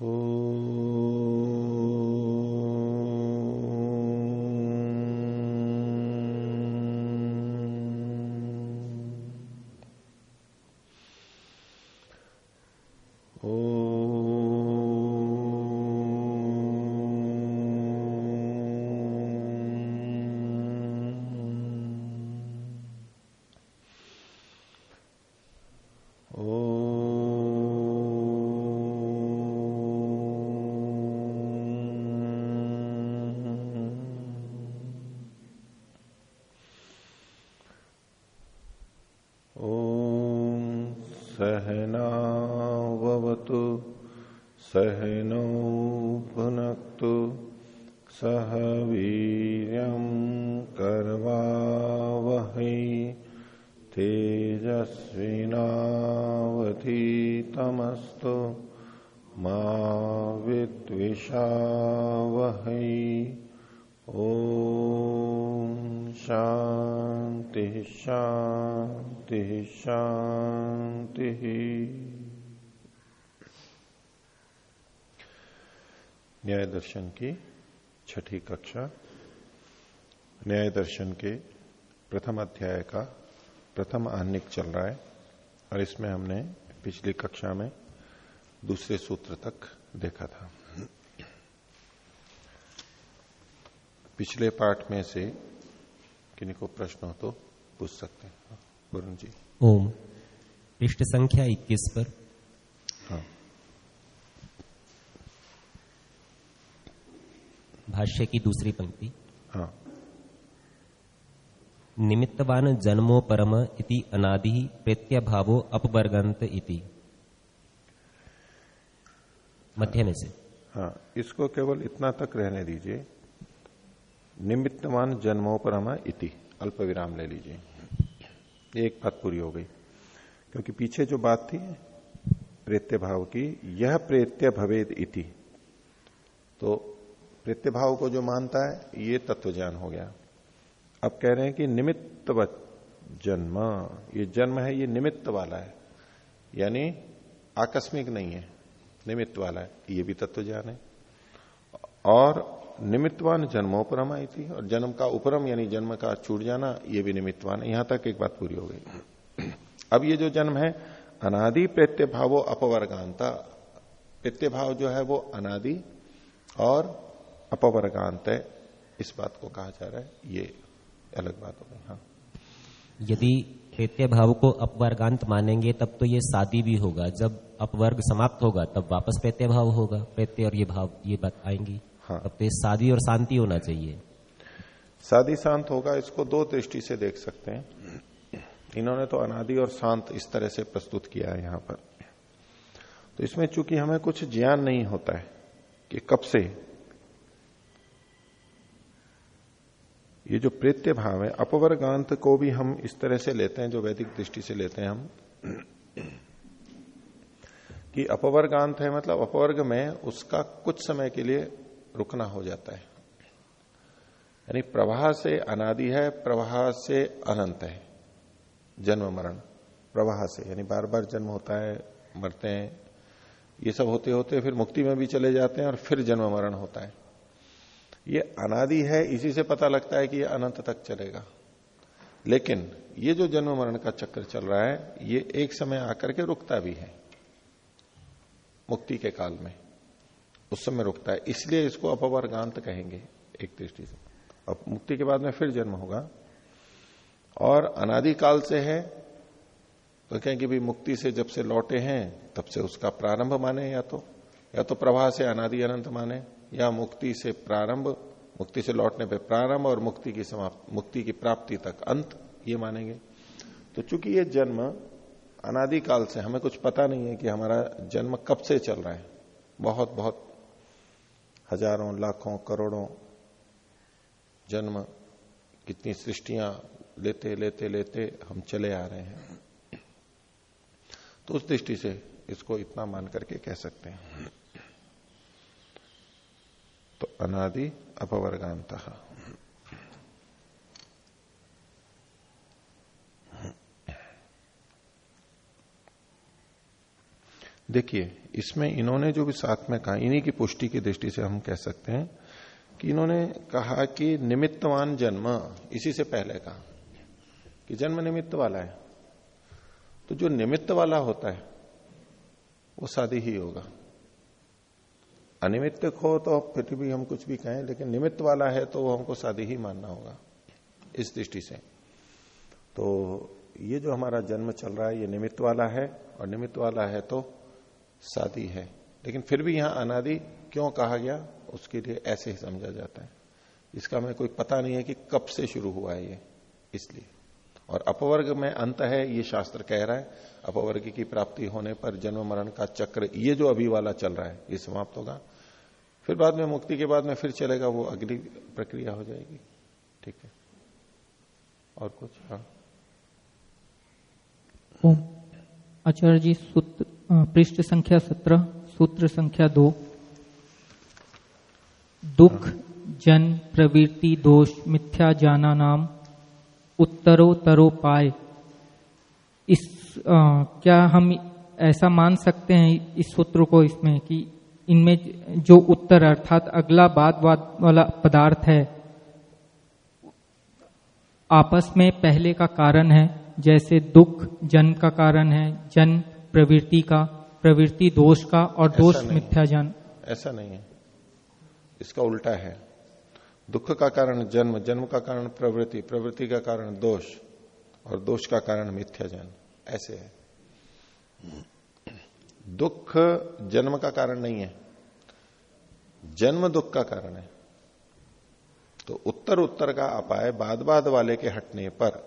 Oh. दर्शन की छठी कक्षा, न्याय दर्शन के प्रथम अध्याय का प्रथम आह्निक चल रहा है और इसमें हमने पिछली कक्षा में दूसरे सूत्र तक देखा था। पिछले पाठ में से किन्हीं को प्रश्न हो तो पूछ सकते हैं। वरुण जी। ओम। पृष्ठ संख्या 21 पर भाष्य की दूसरी पंक्ति। हाँ। निमित्तवान जन्मो परम इति अनादि प्रत्यभावो अपवर्गंत इति। मध्य में से। हाँ इसको केवल इतना तक रहने दीजिए। निमित्तमान जन्मोपरमा इति अल्प विराम ले लीजिए। एक बात पूरी हो गई क्योंकि पीछे जो बात थी प्रेत्य भाव की यह प्रेत्य भवेद इति। तो प्रेत्य भाव को जो मानता है, ये तत्व ज्ञान हो गया। अब कह रहे हैं कि निमित्त जन्म, ये जन्म है, ये निमित्त वाला है। यानी आकस्मिक नहीं है, निमित्त वाला है, ये भी तत्व ज्ञान है। और निमित्तवान जन्मोपरम आई थी, और जन्म का उपरम, यानी जन्म का छूट जाना, ये भी निमित्तवान है। यहाँ तक एक बात पूरी हो गई। अब ये जो जन्म है, अनादि प्रत्य भावो अपवर्गांता। प्रत्य भाव जो है वो अनादि और अपवर्गांत है इस बात को कहा जा रहा है ये अलग बात हो गई हाँ। यदि प्रत्यय भाव को अपवर्गांत मानेंगे तब तो ये शादी भी होगा। जब अपवर्ग समाप्त होगा तब वापस प्रत्यय भाव होगा। प्रत्यय और ये भाव ये बात आएँगी। हाँ। तब तो ये शादी और शांति होना चाहिए। शादी शांत होगा इसको दो दृष्टि से देख सकते हैं। इन्होंने तो अनादि और शांत इस तरह से प्रस्तुत किया है यहाँ पर। तो इसमें चूँकि हमें कुछ ज्ञान नहीं होता है कि कब से ये जो प्रेत्य भाव है, अपवर्गांत को भी हम इस तरह से लेते हैं, जो वैदिक दृष्टि से लेते हैं हम, कि अपवर्गांत है मतलब अपवर्ग में उसका कुछ समय के लिए रुकना हो जाता है। यानी प्रवाह से अनादि है, प्रवाह से अनंत है, जन्म मरण, प्रवाह से। यानी बार बार जन्म होता है, मरते हैं, ये सब होते होते फिर मुक्ति में भी चले जाते हैं और फिर जन्म मरण होता है। ये अनादि है, इसी से पता लगता है कि ये अनंत तक चलेगा। लेकिन ये जो जन्म मरण का चक्र चल रहा है, ये एक समय आकर के रुकता भी है, मुक्ति के काल में। उस समय रुकता है, इसलिए इसको अपवर्गांत कहेंगे एक दृष्टि से। अब मुक्ति के बाद में फिर जन्म होगा। और अनादि काल से है तो कहें कि भी मुक्ति से जब से लौटे हैं, तब से उसका प्रारंभ माने, या तो या तो प्रवाह से अनादि अनंत माने, या मुक्ति से प्रारंभ मुक्ति से लौटने पे प्रारंभ और मुक्ति की समाप्त, मुक्ति की प्राप्ति तक अंत, ये मानेंगे। तो चूँकि ये जन्म अनादि काल से, हमें कुछ पता नहीं है कि हमारा जन्म कब से चल रहा है। बहुत बहुत, हज़ारों, लाखों, करोड़ों जन्म कितनी सृष्टियाँ लेते लेते लेते हम चले आ रहे हैं। तो उस दृष्टि से इसको इतना मान करके कह सकते हैं। तो अनादि अपवर्गांत देखिए, इसमें इन्होंने जो भी साथ में कहा, इन्हीं की पुष्टि की दृष्टि से हम कह सकते हैं कि इन्होंने कहा कि निमित्तवान जन्म, इसी से पहले कहा कि जन्म निमित्त वाला है। तो जो निमित्त वाला होता है, वो शादी ही होगा। अनिमित्त हो तो फिर भी हम कुछ भी कहें, लेकिन निमित्त वाला है तो वो हमको शादी ही मानना होगा, इस दृष्टि से। तो ये जो हमारा जन्म चल रहा है, ये निमित्त वाला है, और निमित्त वाला है तो शादी है। लेकिन फिर भी यहाँ अनादि क्यों कहा गया, उसके लिए ऐसे ही समझा जाता है। इसका हमें कोई पता नहीं है कि कब से शुरू हुआ है ये, इसलिए। और अपवर्ग में अंत है, ये शास्त्र कह रहा है अपवर्ग की प्राप्ति होने पर जन्म मरण का चक्र ये जो अभी वाला चल रहा है ये समाप्त होगा। फिर बाद में मुक्ति के बाद में फिर चलेगा वो अगली प्रक्रिया हो जाएगी। ठीक है? और कुछ? हाँ। आचार्य जी सूत्र पृष्ठ संख्या सत्रह सूत्र संख्या दो। दुख जन प्रवृत्ति दोष मिथ्या जाना नाम उत्तरो तरो पाए आ, क्या हम ऐसा मान सकते हैं इस सूत्र को इसमें कि इनमें जो उत्तर अर्थात अगला बाद वाला पदार्थ है आपस में पहले का कारण है जैसे दुख जन्म का कारण है जन्म प्रवृत्ति का प्रवृत्ति दोष का और दोष मिथ्या जन। ऐसा नहीं है। इसका उल्टा है। दुख का कारण जन्म जन्म का कारण प्रवृत्ति प्रवृत्ति का कारण दोष और दोष का कारण मिथ्या जन। ऐसे है। दुख जन्म का कारण नहीं है। जन्म दुख का कारण है। तो उत्तर उत्तर का अपाय बाद बाद वाले के हटने पर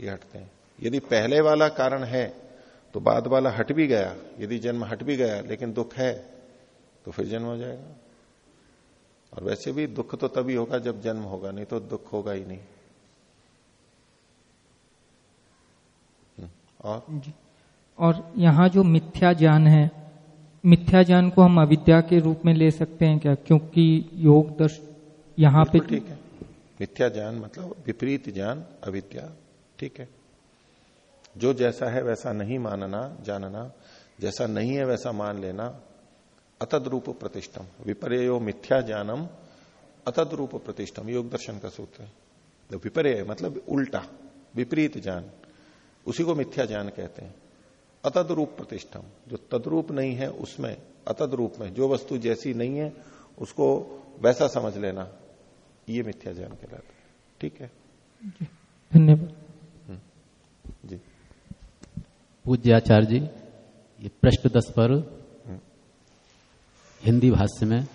ये हटते हैं। यदि पहले वाला कारण है तो बाद वाला हट भी गया। यदि जन्म हट भी गया, लेकिन दुख है तो फिर जन्म हो जाएगा। और वैसे भी दुख तो तभी होगा जब जन्म होगा, नहीं तो दुख होगा ही नहीं। और जी और यहाँ जो मिथ्या ज्ञान है मिथ्या ज्ञान को हम अविद्या के रूप में ले सकते हैं क्या? क्योंकि योग दर्श यहाँ पे ठीक है। मिथ्या ज्ञान मतलब विपरीत ज्ञान अविद्या। ठीक है। जो जैसा है वैसा नहीं मानना जानना। जैसा नहीं है वैसा मान लेना। अतद रूप प्रतिष्ठम। विपर्यो मिथ्या ज्ञानम अतद रूप प्रतिष्ठम। योग दर्शन का सूत्र है। तो विपर्य मतलब उल्टा विपरीत ज्ञान उसी को मिथ्या ज्ञान कहते हैं अतद्रूप प्रतिष्ठम जो तद्रूप नहीं है उसमें अतद्रूप में जो वस्तु जैसी नहीं है उसको वैसा समझ लेना ये मिथ्या ज्ञान कहलाता है ठीक है धन्यवाद हम्म। जी पूज्य आचार्य जी ये प्रश्न दस पर। हिंदी भाष्य में।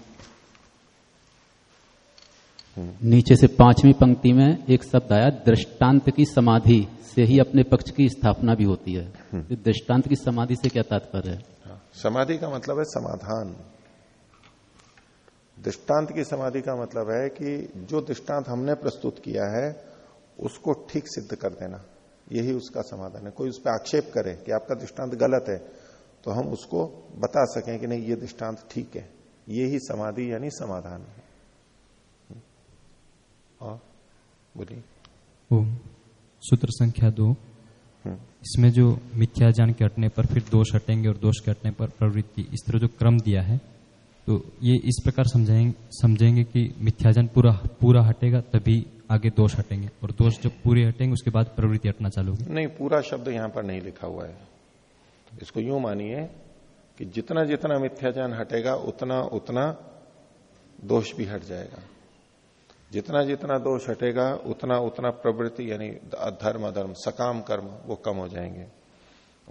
नीचे से पांचवी पंक्ति में एक शब्द आया दृष्टांत की समाधि से ही अपने पक्ष की स्थापना भी होती है। हम्म। दृष्टांत की समाधि से क्या तात्पर्य है? हाँ, समाधि का मतलब है समाधान। दृष्टांत की समाधि का मतलब है कि जो दृष्टांत हमने प्रस्तुत किया है उसको ठीक सिद्ध कर देना। यही उसका समाधान है। कोई उस पर आक्षेप करे कि आपका दृष्टांत गलत है तो हम उसको बता सकें कि नहीं ये दृष्टांत ठीक है। ये ही समाधि यानी समाधान है हम्म। और बोलिए। ओम सूत्र संख्या दो। हम्म। इसमें जो मिथ्या ज्ञान के हटने पर फिर दोष हटेंगे और दोष के हटने पर प्रवृत्ति इस तरह जो क्रम दिया है तो ये इस प्रकार समझाएँगे समझेंगे कि मिथ्याजन पूरा पूरा हटेगा तभी आगे दोष हटेंगे। और दोष जब पूरे हटेंगे उसके बाद प्रवृत्ति हटना चालू होगी। नहीं पूरा शब्द यहाँ पर नहीं लिखा हुआ है। इसको यूँ मानिए कि जितना जितना मिथ्याजान हटेगा उतना उतना दोष भी हट जाएगा। जितना जितना दोष हटेगा, उतना उतना प्रवृत्ति, यानी धर्म अधर्म, सकाम कर्म, वो कम हो जाएँगे।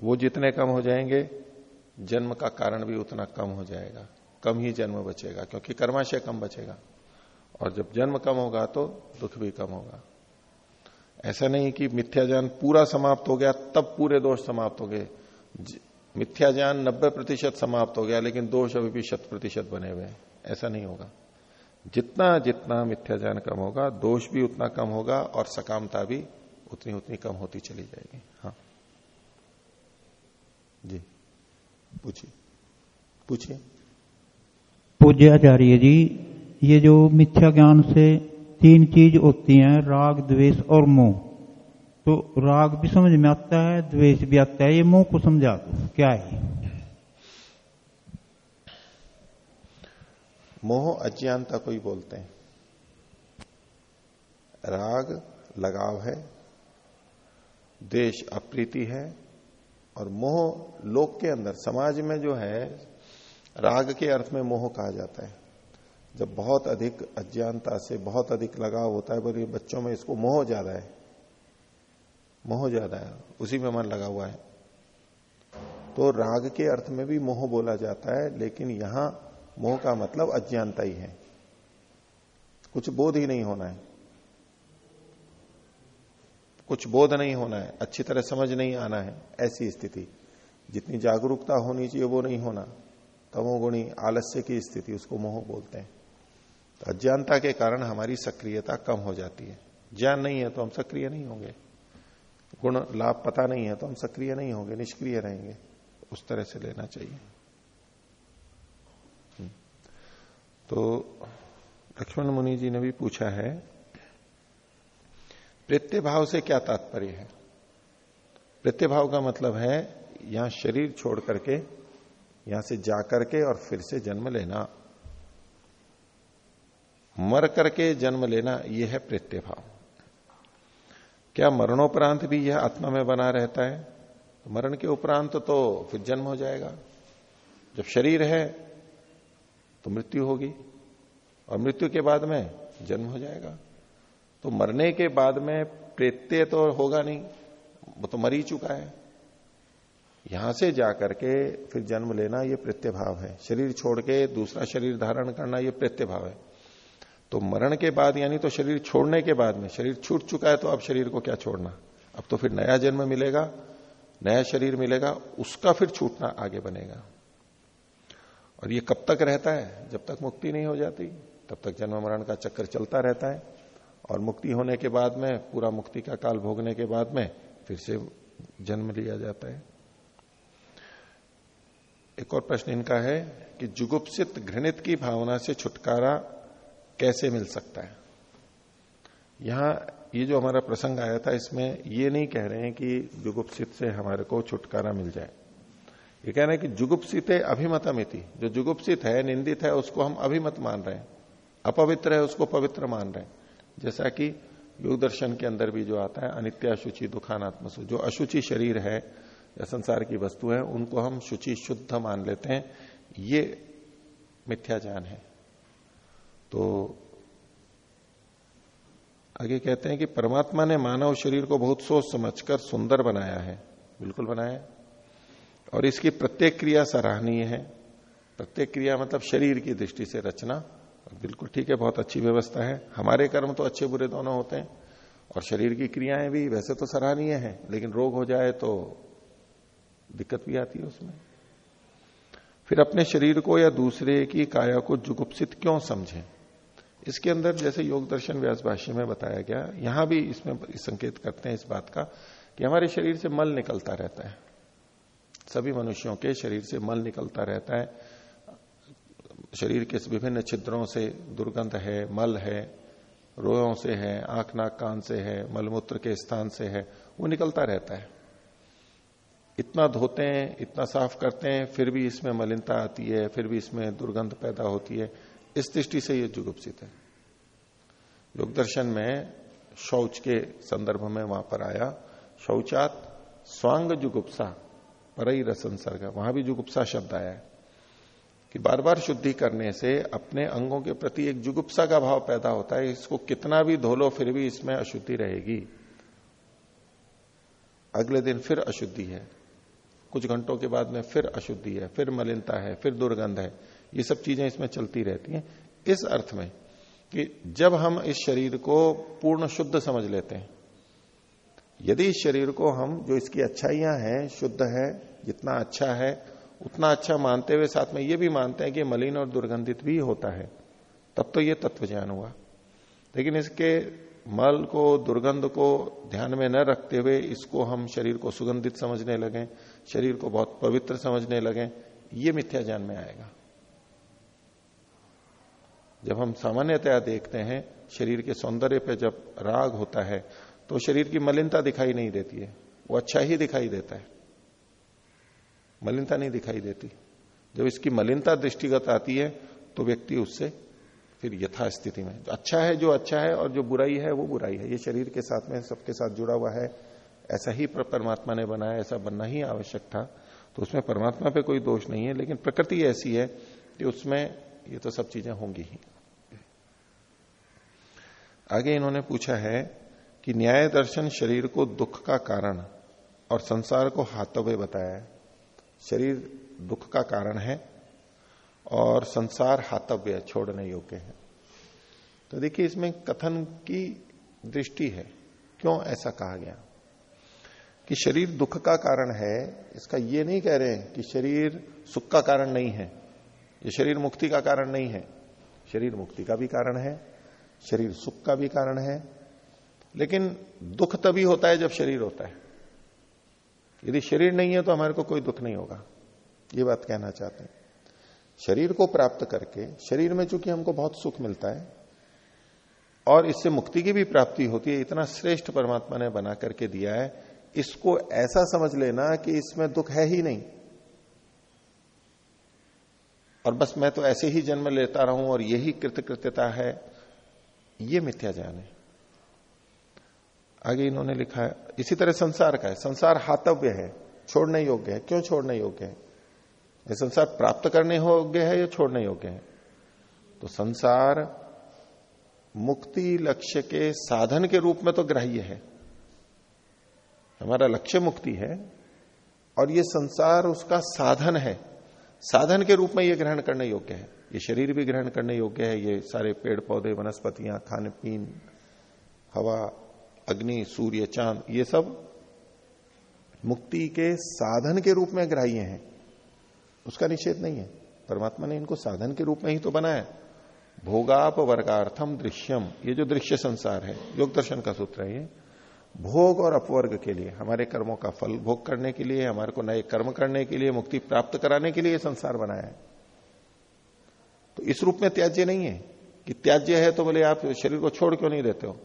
वो जितने कम हो जाएँगे, जन्म का कारण भी उतना कम हो जाएगा। कम ही जन्म बचेगा, क्योंकि कर्माशय कम बचेगा। और जब जन्म कम होगा तो दुख भी कम होगा। ऐसा नहीं कि मिथ्या ज्ञान पूरा समाप्त हो गया, तब पूरे दोष समाप्त हो गए। मिथ्या ज्ञान नब्बे प्रतिशत समाप्त हो गया, लेकिन दोष अभी भी शत प्रतिशत बने हुए हैं। ऐसा नहीं होगा। जितना जितना मिथ्या ज्ञान कम होगा, दोष भी उतना कम होगा और सकामता भी उतनी उतनी कम होती चली जाएगी। हाँ। जी। पूछिए। पूछिए। पूज्य आचार्य जी, ये जो मिथ्या ज्ञान से तीन चीज़ होती हैं, राग, द्वेष और मोह। तो राग भी समझ में आता है, द्वेष भी आता है, ये मोह को समझा दो। क्या है? मोह अज्ञानता को ही बोलते हैं। राग लगाव है, देश अप्रीति है, और मोह लोक के अंदर, समाज में जो है, राग के अर्थ में मोह कहा जाता है। जब बहुत अधिक अज्ञानता से बहुत अधिक लगाव होता है बोलिए बच्चों में इसको मोह ज़्यादा है। मोह ज़्यादा है, उसी में मन लगा हुआ है। तो राग के अर्थ में भी मोह बोला जाता है, लेकिन यहाँ मोह का मतलब अज्ञानता ही है। कुछ बोध ही नहीं होना है। कुछ बोध नहीं होना है। अच्छी तरह समझ नहीं आना है। ऐसी स्थिति। जितनी जागरूकता होनी चाहिए, वो नहीं होना। तमोगुणी आलस्य की स्थिति, उसको मोह बोलते हैं। तो अज्ञानता के कारण हमारी सक्रियता कम हो जाती है। ज्ञान नहीं है तो हम सक्रिय नहीं होंगे। गुण, लाभ, पता नहीं है तो हम सक्रिय नहीं होंगे, निष्क्रिय रहेंगे। उस तरह से लेना चाहिए। तो लक्ष्मण मुनि जी ने भी पूछा है, प्रत्यय भाव से क्या तात्पर्य है? प्रत्यय भाव का मतलब है, यहाँ शरीर छोड़ करके, यहाँ से जा करके और फिर से जन्म लेना। मर करके जन्म लेना यह है प्रत्यय भाव। क्या मरणोपरांत भी यह आत्मा में बना रहता है? मरण के उपरांत तो फिर जन्म हो जाएगा। जब शरीर है तो मृत्यु होगी और मृत्यु के बाद में जन्म हो जाएगा। तो मरने के बाद में प्रेत्य तो होगा नहीं, वो तो मर ही चुका है। यहाँ से जाकर के फिर जन्म लेना ये प्रत्यय भाव है। शरीर छोड़ के दूसरा शरीर धारण करना ये प्रत्यय भाव है। तो मरण के बाद यानी तो शरीर छोड़ने के बाद में, शरीर छूट चुका है तो अब शरीर को क्या छोड़ना? अब तो फिर नया जन्म मिलेगा, नया शरीर मिलेगा, उसका फिर छूटना आगे बनेगा। और ये कब तक रहता है? जब तक मुक्ति नहीं हो जाती, तब तक जन्म मरण का चक्कर चलता रहता है। और मुक्ति होने के बाद में, पूरा मुक्ति का काल भोगने के बाद में, फिर से जन्म लिया जाता है। एक और प्रश्न इनका है कि जुगुप्सित घृणित की भावना से छुटकारा कैसे मिल सकता है? यहाँ ये जो हमारा प्रसंग आया था, इसमें ये नहीं कह रहे हैं कि जुगुप्सित से हमारे को छुटकारा मिल जाए। ये कह रहे हैं कि जुगुप्सित है अभिमतमिति जो जुगुप्सित है, निंदित है, उसको हम अभिमत मान रहे हैं। अपवित्र है, उसको पवित्र मान रहे हैं। जैसा कि योग दर्शन के अंदर भी जो आता है, अनित्य, अशुचि, दुखानात्मसु, जो अशुचि शरीर है या संसार की वस्तु है, उनको हम शुचि शुद्ध मान लेते हैं। ये मिथ्या ज्ञान है। तो आगे कहते हैं कि परमात्मा ने मानव शरीर को बहुत सोच समझकर सुंदर बनाया है। बिल्कुल बनाया और इसकी प्रत्येक क्रिया सराहनीय है। प्रत्येक क्रिया मतलब शरीर की दृष्टि से रचना। बिल्कुल ठीक है, बहुत अच्छी व्यवस्था है। हमारे कर्म तो अच्छे बुरे दोनों होते हैं, और शरीर की क्रियाएँ भी वैसे तो सराहनीय है, लेकिन रोग हो जाए तो दिक्कत भी आती है उसमें। फिर अपने शरीर को या दूसरे की काया को जुगुप्सित क्यों समझें? इसके अंदर जैसे योग दर्शन व्यास भाष्य में बताया गया, यहाँ भी इसमें संकेत करते हैं इस बात का कि हमारे शरीर से मल निकलता रहता है। सभी मनुष्यों के शरीर से मल निकलता रहता है। शरीर के विभिन्न छिद्रों से दुर्गंध है, मल है, रोयों से है, आँख नाक कान से है, मलमूत्र के स्थान से है, वो निकलता रहता है। इतना धोते हैं, इतना साफ़ करते हैं, फिर भी इसमें मलिनता आती है, फिर भी इसमें दुर्गंध पैदा होती है। इस दृष्टि से ये जुगुप्सित है। योग दर्शन में शौच के संदर्भ में वहाँ पर आया, शौचात स्वांग जुगुप्सा। पर ही वहाँ भी जुगुप्सा शब्द आया है कि बार बार शुद्धि करने से अपने अंगों के प्रति एक जुगुप्सा का भाव पैदा होता है। इसको कितना भी धोलो, फिर भी इसमें अशुद्धि रहेगी। अगले दिन फिर अशुद्धि है। कुछ घंटों के बाद में फिर अशुद्धि है, फिर मलिनता है, फिर दुर्गंध है। ये सब चीज़ें इसमें चलती रहती हैं। इस अर्थ में कि जब हम इस शरीर को पूर्ण शुद्ध समझ लेते हैं यदि शरीर को हम जो इसकी अच्छाइयाँ हैं, शुद्ध है, जितना अच्छा है, उतना अच्छा मानते हुए साथ में ये भी मानते हैं कि मलिन और दुर्गंधित भी होता है, तब तो ये तत्व ज्ञान हुआ। लेकिन इसके मल को, दुर्गंध को ध्यान में न रखते हुए इसको हम शरीर को सुगंधित समझने लगे, शरीर को बहुत पवित्र समझने लगे, ये मिथ्या ज्ञान में आएगा। जब हम सामान्यतया देखते हैं, शरीर के सौंदर्य पे जब राग होता है तो शरीर की मलिनता दिखाई नहीं देती है। वो अच्छा ही दिखाई देता है। मलिनता नहीं दिखाई देती। जब इसकी मलिनता दृष्टिगत आती है तो व्यक्ति उससे फिर यथा स्थिति में अच्छा है, जो अच्छा है और जो बुराई है, वो बुराई है। ये शरीर के साथ में, सबके साथ जुड़ा हुआ है। ऐसा ही परमात्मा ने बनाया, ऐसा बनना ही आवश्यक था। तो उसमें परमात्मा पे कोई दोष नहीं है, लेकिन प्रकृति ऐसी है कि उसमें ये तो सब चीज़ें होंगी ही। आगे इन्होंने पूछा है कि न्याय दर्शन शरीर को दुख का कारण और संसार को हाथव्य बताया है। शरीर दुख का कारण है और संसार हाथव्य छोड़ने योग्य है। तो देखिए, इसमें कथन की दृष्टि है। क्यों ऐसा कहा गया? कि शरीर दुख का कारण है, इसका ये नहीं कह रहे हैं कि शरीर सुख का कारण नहीं है। ये शरीर मुक्ति का कारण नहीं है। शरीर मुक्ति का भी कारण है, शरीर सुख का भी कारण है लेकिन दुख तभी होता है जब शरीर होता है। यदि शरीर नहीं है तो हमारे को कोई दुख नहीं होगा। ये बात कहना चाहते हैं। शरीर को प्राप्त करके, शरीर में चूँकि हमको बहुत सुख मिलता है, और इससे मुक्ति की भी प्राप्ति होती है, इतना श्रेष्ठ परमात्मा ने बना करके दिया है, इसको ऐसा समझ लेना कि इसमें दुख है ही नहीं। और बस मैं तो ऐसे ही जन्म लेता रहूँ और यही कृतकृत्यता है, ये मिथ्या ज्ञान है। आगे इन्होंने लिखा है, इसी तरह संसार का है। संसार हातव्य है, छोड़ने योग्य है। क्यों छोड़ने योग्य है? ये संसार प्राप्त करने योग्य है या छोड़ने योग्य है? तो संसार मुक्ति लक्ष्य के साधन के रूप में तो ग्राह्य है। हमारा लक्ष्य मुक्ति है और ये संसार उसका साधन है। साधन के रूप में ये ग्रहण करने योग्य है। ये शरीर भी ग्रहण करने योग्य है। ये सारे पेड़ पौधे वनस्पतियाँ खाने पीन हवा अग्नि, सूर्य, चाँद, ये सब मुक्ति के साधन के रूप में ग्राह्य हैं। उसका निषेध नहीं है। परमात्मा ने इनको साधन के रूप में ही तो बनाया। भोगाप वर्गार्थम दृश्यम। ये जो दृश्य संसार है, योग दर्शन का सूत्र है ये। भोग और अपवर्ग के लिए, हमारे कर्मों का फल भोग करने के लिए, हमारे को नए कर्म करने के लिए, मुक्ति प्राप्त कराने के लिए संसार बनाया है। तो इस रूप में त्याज्य नहीं है। कि त्याज्य है तो बोले, आप शरीर को छोड़ क्यों नहीं देते हो?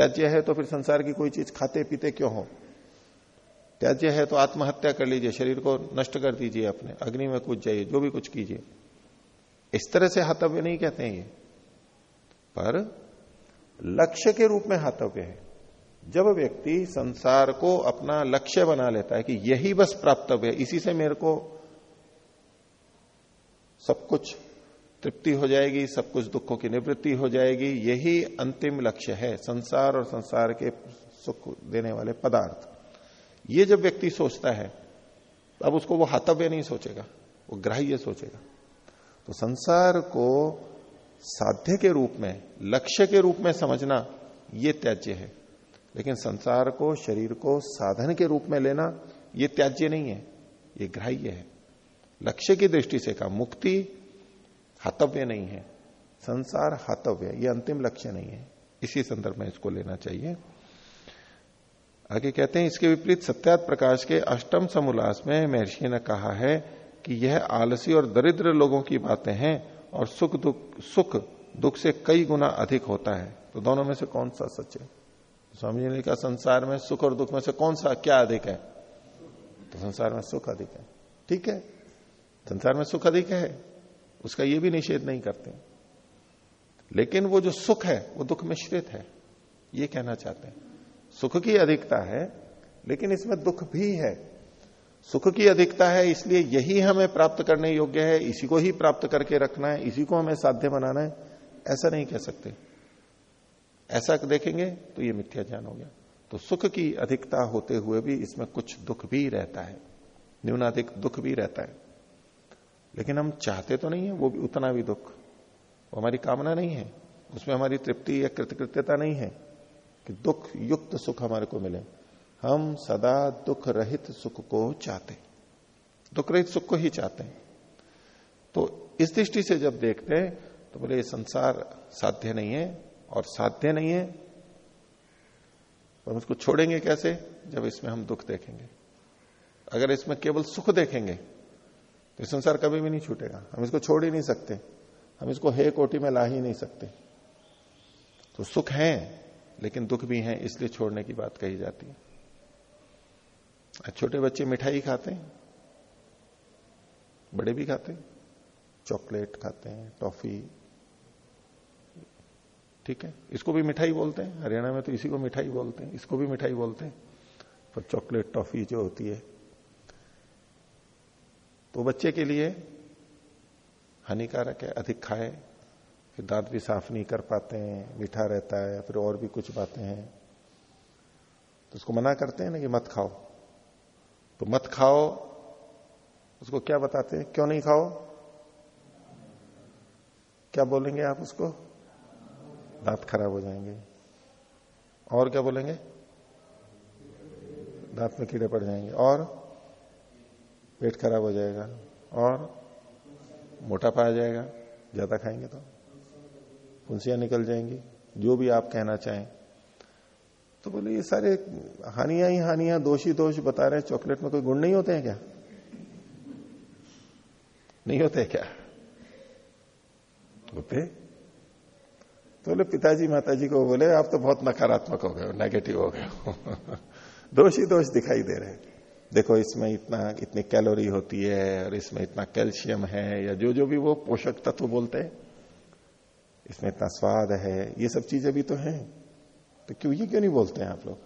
त्याज्य है तो फिर संसार की कोई चीज़ खाते पीते क्यों हो? त्याज्य है तो आत्महत्या कर लीजिए, शरीर को नष्ट कर दीजिए अपने, अग्नि में कूद जाइए, जो भी कुछ कीजिए। इस तरह से हातव्य नहीं कहते हैं ये। पर लक्ष्य के रूप में हतव्य है। जब व्यक्ति संसार को अपना लक्ष्य बना लेता है कि यही बस प्राप्तव्य है, इसी से मेरे को सब कुछ तृप्ति हो जाएगी, सब कुछ दुखों की निवृत्ति हो जाएगी। यही अंतिम लक्ष्य है, संसार और संसार के सुख देने वाले पदार्थ। ये जब व्यक्ति सोचता है, अब उसको वो हातव्य नहीं सोचेगा, वो ग्राह्य सोचेगा। तो संसार को साध्य के रूप में, लक्ष्य के रूप में समझना, ये त्याज्य है। लेकिन संसार को, शरीर को साधन के रूप में लेना, ये त्याज्य नहीं है, ये ग्राह्य है। लक्ष्य की दृष्टि से कहा, मुक्ति हतव्य नहीं है। संसार हतव्य ये अंतिम लक्ष्य नहीं है। इसी संदर्भ में इसको लेना चाहिए। आगे कहते हैं, इसके विपरीत सत्यात प्रकाश के अष्टम समुलास में महर्षि ने कहा है कि यह आलसी और दरिद्र लोगों की बातें हैं और सुख दुख सुख दुख से कई गुना अधिक होता है। तो दोनों में से कौन सा सच है? स्वामी जी ने कहा, संसार में सुख और दुख में से कौन सा क्या अधिक है? तो संसार में सुख अधिक है। ठीक है? संसार में सुख अधिक है? उसका ये भी निषेध नहीं करते। लेकिन वो जो सुख है, वो दुख मिश्रित है, ये कहना चाहते हैं। सुख की अधिकता है, लेकिन इसमें दुख भी है। सुख की अधिकता है, इसलिए यही हमें प्राप्त करने योग्य है, इसी को ही प्राप्त करके रखना है, इसी को हमें साध्य बनाना है। ऐसा नहीं कह सकते। ऐसा देखेंगे तो ये मिथ्या ज्ञान हो गया। तो सुख की अधिकता होते हुए भी इसमें कुछ दुख भी रहता है। न्यूनाधिक दुख भी रहता है। लेकिन हम चाहते तो नहीं है, वो भी उतना भी दुख। वो हमारी कामना नहीं है। उसमें हमारी तृप्ति या कृतकृत्यता नहीं है कि दुख युक्त सुख हमारे को मिले। हम सदा दुख रहित सुख को चाहते। दुख रहित सुख को ही चाहते हैं। तो इस दृष्टि से जब देखते हैं तो बोले, ये संसार साध्य नहीं है और साध्य नहीं है। हम उसको छोड़ेंगे कैसे? जब इसमें हम दुख देखेंगे। अगर इसमें केवल सुख देखेंगे तो संसार कभी भी नहीं छूटेगा। हम इसको छोड़ ही नहीं सकते। हम इसको हे कोटि में ला ही नहीं सकते। तो सुख है, लेकिन दुख भी है, इसलिए छोड़ने की बात कही जाती है। छोटे बच्चे मिठाई खाते हैं, बड़े भी खाते हैं, चॉकलेट खाते हैं, टॉफी, ठीक है? इसको भी मिठाई बोलते हैं। हरियाणा में तो इसी को मिठाई बोलते हैं, इसको भी मिठाई बोलते हैं। पर चॉकलेट, टॉफी जो होती है तो बच्चे के लिए हानिकारक है, अधिक खाए, फिर दांत भी साफ़ नहीं कर पाते हैं, मीठा रहता है फिर और भी कुछ बातें हैं। तो उसको मना करते हैं ना कि मत खाओ। तो मत खाओ, उसको क्या बताते हैं? क्यों नहीं खाओ? क्या बोलेंगे आप उसको? दांत खराब हो जाएँगे। और क्या बोलेंगे? दांत में कीड़े पड़ जाएँगे। और? पेट खराब हो जाएगा और मोटापा आ जाएगा, ज़्यादा खाएँगे तो। फुंसियाँ निकल जाएँगी, जो भी आप कहना चाहें। तो बोले, ये सारे हानियाँ ही हानियाँ, दोषी दोष बता रहे चॉकलेट में कोई गुण नहीं होते हैं क्या? नहीं होते क्या? होते? तो बोले, पिताजी, माताजी को बोले, आप तो बहुत नकारात्मक हो गए नेगेटिव हो गए दोष ही। दोष दिखाई दे रहे देखो, इसमें इतना, इतनी कैलोरी होती है और इसमें इतना कैल्शियम है या जो जो भी वो पोषक तत्व बोलते हैं, इसमें इतना स्वाद है, ये सब चीज़ें भी तो हैं। तो क्यों, ये क्यों नहीं बोलते हैं आप लोग?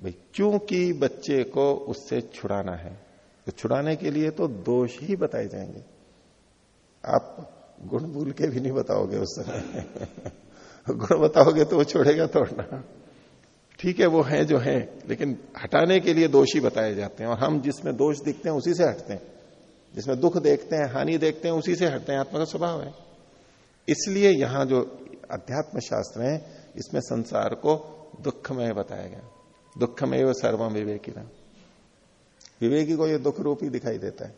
भाई, क्योंकि बच्चे को उससे छुड़ाना है तो छुड़ाने के लिए तो दोष ही बताए जाएँगे। आप गुण भूल के भी नहीं बताओगे उस समय। गुण बताओगे तो वो छोड़ेगा तोड़ना ठीक है, वो है जो है, लेकिन हटाने के लिए दोषी बताए जाते हैं और हम जिसमें दोष दिखते हैं, उसी से हटते हैं। जिसमें दुख देखते हैं, हानि देखते हैं, उसी से हटते हैं, आत्मा का स्वभाव है। इसलिए यहाँ जो अध्यात्म शास्त्र है, इसमें संसार को दुखमय बताया गया। दुखमय व सर्वम विवेकी विवेकी को यह दुख रूप ही दिखाई देता है।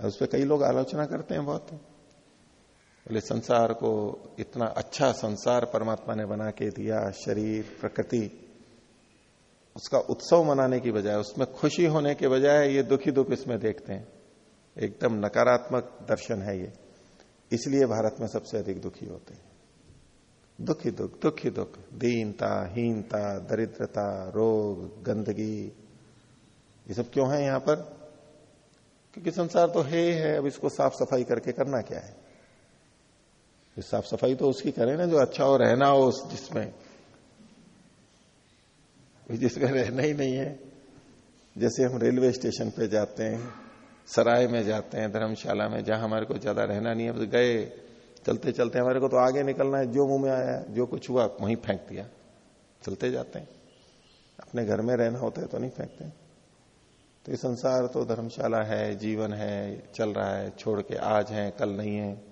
और उस पर कई लोग आलोचना करते हैं बहुत। बोले संसार को इतना अच्छा संसार परमात्मा ने बना के दिया, शरीर, प्रकृति, उसका उत्सव मनाने की बजाय, उसमें खुशी होने के बजाय ये दुखी दुख इसमें देखते हैं। एकदम नकारात्मक दर्शन है ये। इसलिए भारत में सबसे अधिक दुखी होते हैं। दुखी दुख दुखी दुख, दीनता, हीनता, दरिद्रता, रोग, गंदगी, ये सब क्यों है यहाँ पर? क्योंकि संसार तो है ही है, अब इसको साफ़ सफ़ाई करके करना क्या है? साफ़ सफ़ाई तो उसकी करें ना, जो अच्छा हो, रहना हो उस जिसमें। जिसमें रहना ही नहीं है। जैसे हम रेलवे स्टेशन पे जाते हैं, सराय में जाते हैं, धर्मशाला में, जहाँ हमारे को ज़्यादा रहना नहीं है बस गए चलते चलते हमारे को तो आगे निकलना है, जो मुँह में आया, जो कुछ हुआ, वहीं फेंक दिया। चलते जाते हैं। अपने घर में रहना होता है तो नहीं फेंकते तो ये संसार तो धर्मशाला है, जीवन है, चल रहा है, छोड़ के आज है, कल नहीं है।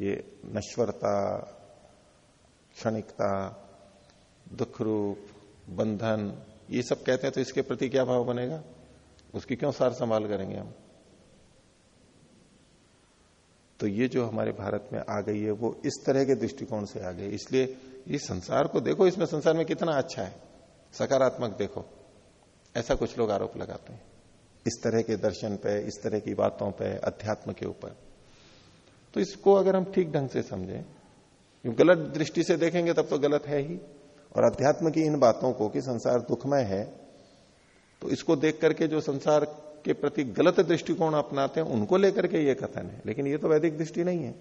ये नश्वरता, क्षणिकता दुख रूप बंधन, ये सब कहते हैं तो इसके प्रति क्या भाव बनेगा? उसकी क्यों सार संभाल करेंगे हम? तो ये जो हमारे भारत में आ गई है, वो इस तरह के दृष्टिकोण से आ गई। इसलिए ये संसार को देखो, इसमें संसार में कितना अच्छा है। सकारात्मक देखो। ऐसा कुछ लोग आरोप लगाते हैं। इस तरह के दर्शन पे, इस तरह की बातों पे, अध्यात्म के ऊपर। तो इसको अगर हम ठीक ढंग से समझें गलत दृष्टि से देखेंगे तब तो गलत है ही। और अध्यात्म की इन बातों को कि संसार दुखमय है तो इसको देख करके जो संसार के प्रति गलत दृष्टिकोण अपनाते हैं, उनको लेकर के ये कथन है। लेकिन ये तो वैदिक दृष्टि नहीं है।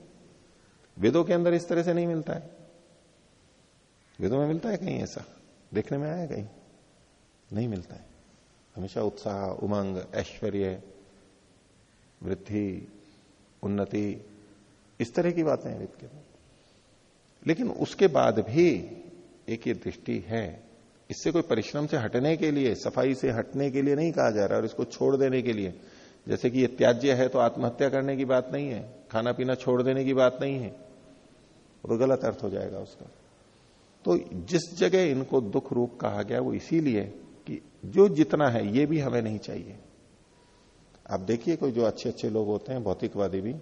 वेदों के अंदर इस तरह से नहीं मिलता है। वेदों में मिलता है कहीं ऐसा? देखने में आया कहीं? नहीं मिलता है। हमेशा उत्साह, उमंग, ऐश्वर्य, वृद्धि, उन्नति इस तरह की बातें हैं वेद के लेकिन उसके बाद भी एक ये दृष्टि है, इससे कोई परिश्रम से हटने के लिए, सफ़ाई से हटने के लिए नहीं कहा जा रहा और इसको छोड़ देने के लिए। जैसे कि ये त्याज्य है तो आत्महत्या करने की बात नहीं है खाना पीना छोड़ देने की बात नहीं है तो गलत अर्थ हो जाएगा उसका। तो जिस जगह इनको दुख रूप कहा गया वो इसीलिए कि जो जितना है ये भी हमें नहीं चाहिए। आप देखिए कोई जो अच्छे अच्छे लोग होते हैं, भौतिकवादी भी।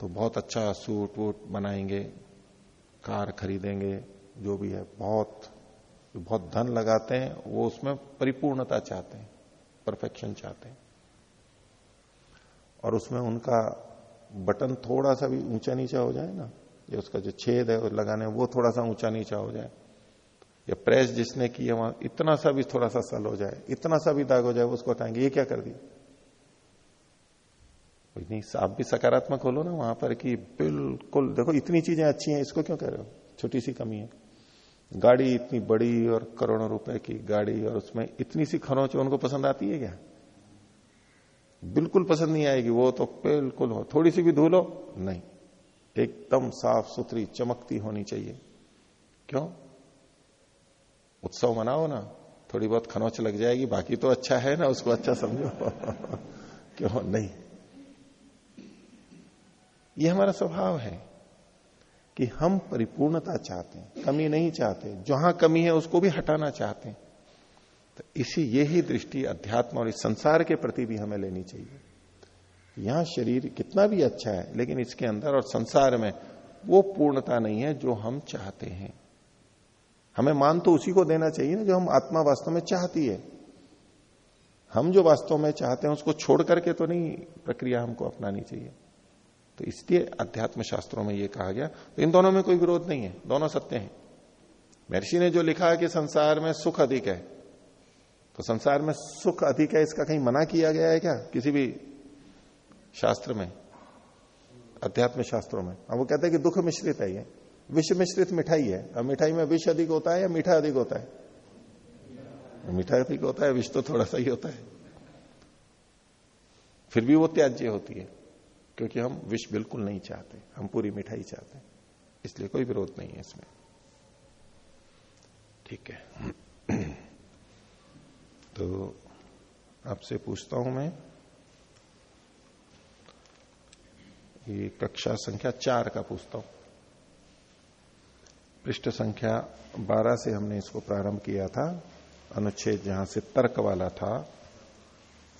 तो बहुत अच्छा सूट वूट बनाएँगे, कार खरीदेंगे, जो भी है, बहुत बहुत धन लगाते हैं, वो उसमें परिपूर्णता चाहते हैं, परफेक्शन चाहते हैं। और उसमें उनका बटन थोड़ा सा भी ऊँचा नीचा हो जाए ना, ये उसका जो छेद है लगाने वो थोड़ा सा ऊँचा नीचा हो जाए, या प्रेस जिसने की है वहाँ इतना सा भी थोड़ा सा सल हो जाए, इतना सा भी दाग हो जाए, वो उसको हटाएँगे ये क्या कर दिया? नहीं आप भी सकारात्मक हो लो ना वहाँ पर कि बिल्कुल, देखो, इतनी चीज़ें अच्छी हैं, इसको क्यों कह रहे हो? छोटी सी कमी है। गाड़ी इतनी बड़ी और करोड़ों रुपए की गाड़ी और उसमें इतनी सी खरोच उनको पसंद आती है क्या? बिल्कुल पसंद नहीं आएगी, वो तो बिल्कुल हो थोड़ी सी भी धूल, नहीं। एकदम साफ़ सुथरी चमकती होनी चाहिए। क्यों? उत्सव मनाओ ना, थोड़ी बहुत खनौच लग जाएगी, बाकी तो अच्छा है ना, उसको अच्छा समझो। क्यों? नहीं। ये हमारा स्वभाव है कि हम परिपूर्णता चाहते हैं, कमी नहीं चाहते। जहाँ कमी है, उसको भी हटाना चाहते हैं। तो इसी यही दृष्टि अध्यात्म और इस संसार के प्रति भी हमें लेनी चाहिए। यहाँ शरीर कितना भी अच्छा है, लेकिन इसके अंदर और संसार में वो पूर्णता नहीं है जो हम चाहते हैं। हमें मान तो उसी को देना चाहिए ना जो हम आत्मा वास्तव में चाहती है। हम जो वास्तव में चाहते हैं, उसको छोड़ करके तो नहीं प्रक्रिया हमको अपनानी चाहिए। तो इसलिए अध्यात्म शास्त्रों में यह कहा गया तो इन दोनों में कोई विरोध नहीं है, दोनों सत्य हैं। महर्षि ने जो लिखा है कि संसार में सुख अधिक है तो संसार में सुख अधिक है, इसका कहीं मना किया गया है क्या? किसी भी शास्त्र में अध्यात्म शास्त्रों में। अब वो कहते हैं कि दुख मिश्रित है ये। विष मिश्रित मिठाई है। अब मिठाई में विष अधिक होता है या मीठा अधिक होता है? मीठा अधिक होता है, विष तो थोड़ा सा ही होता है। फिर भी वो त्याज्य होती है। क्योंकि हम विष बिल्कुल नहीं चाहते, हम पूरी मिठाई चाहते इसलिए कोई विरोध नहीं है इसमें। ठीक है। तो आपसे पूछता हूँ मैं, ये कक्षा संख्या चार का पूछता हूँ। पृष्ठ संख्या बारह से हमने इसको प्रारंभ किया था, अनुच्छेद जहाँ से तर्क वाला था,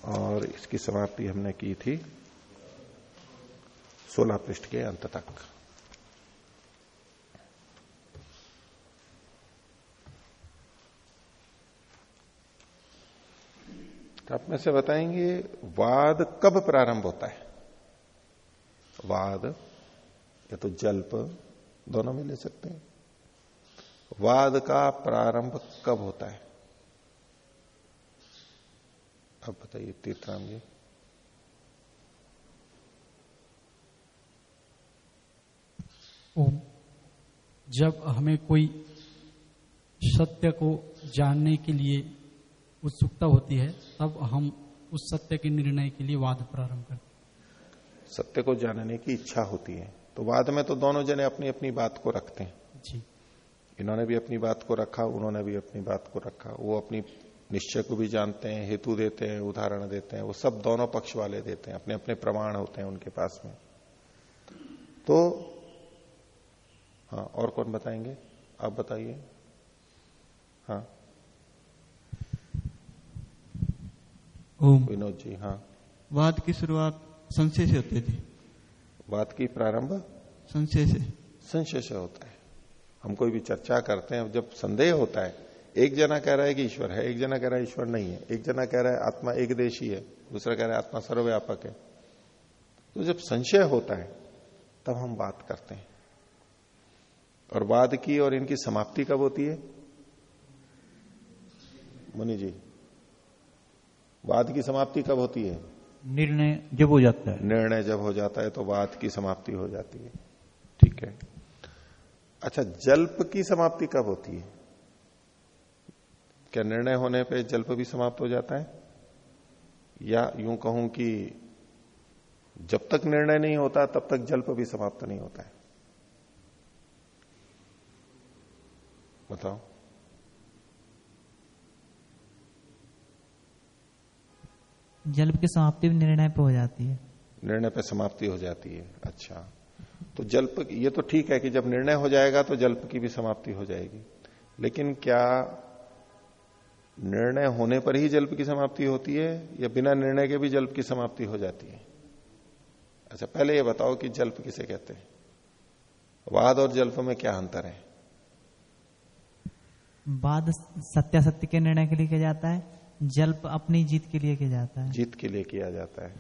और इसकी समाप्ति हमने की थी। सोलह पृष्ठ के अंत तक। तो आप में से बताएँगे, वाद कब प्रारंभ होता है? वाद, या तो जल्प, दोनों में ले सकते हैं। वाद का प्रारंभ कब होता है? अब बताइए, तीर्थराम जी। जब हमें कोई सत्य को जानने के लिए उत्सुकता होती है तब हम उस सत्य के निर्णय के लिए वाद प्रारंभ करते सत्य को जानने की इच्छा होती है तो वाद में तो दोनों जने अपनी अपनी बात को रखते हैं। जी। इन्होंने भी अपनी बात को रखा उन्होंने भी अपनी बात को रखा वो अपनी निश्चय को भी जानते हैं हेतु देते हैं उदाहरण देते हैं वो सब दोनों पक्ष वाले देते हैं अपने अपने प्रमाण होते हैं उनके पास में। तो हाँ और कौन बताएँगे? आप बताइए। हाँ। ओम। विनोद जी हाँ। वाद की शुरुआत संशय से होती थी। वाद की प्रारंभ? संशय से। संशय से होता है। हम कोई भी चर्चा करते हैं जब संदेह होता है एक जना कह रहा है कि ईश्वर है एक जना कह रहा है ईश्वर नहीं है। एक जना कह रहा है आत्मा एक देशी है दूसरा कह रहा है आत्मा सर्वव्यापक है। तो जब संशय होता है तब हम बात करते हैं। और वाद की और इनकी समाप्ति कब होती है? मुनि जी वाद की समाप्ति कब होती है? निर्णय जब हो जाता है। निर्णय जब हो जाता है तो वाद की समाप्ति हो जाती है। ठीक है। अच्छा जल्प की समाप्ति कब होती है? क्या निर्णय होने पे जल्प भी समाप्त हो जाता है? या यूँ कहूँ कि जब तक निर्णय नहीं होता तब तक जल्प भी समाप्त नहीं होता है? बताओ। जल्प की समाप्ति भी निर्णय पे हो जाती है। निर्णय पे समाप्ति हो जाती है। अच्छा। तो जल्प ये तो ठीक है कि जब निर्णय हो जाएगा तो जल्प की भी समाप्ति हो जाएगी। लेकिन क्या निर्णय होने पर ही जल्प की समाप्ति होती है या बिना निर्णय के भी जल्प की समाप्ति हो जाती है? अच्छा पहले ये बताओ कि जल्प किसे कहते हैं? वाद और जल्प में क्या अंतर है? वाद सत्यासत्य के निर्णय के लिए किया जाता है, जल्प अपनी जीत के लिए किया जाता है। जीत के लिए किया जाता है।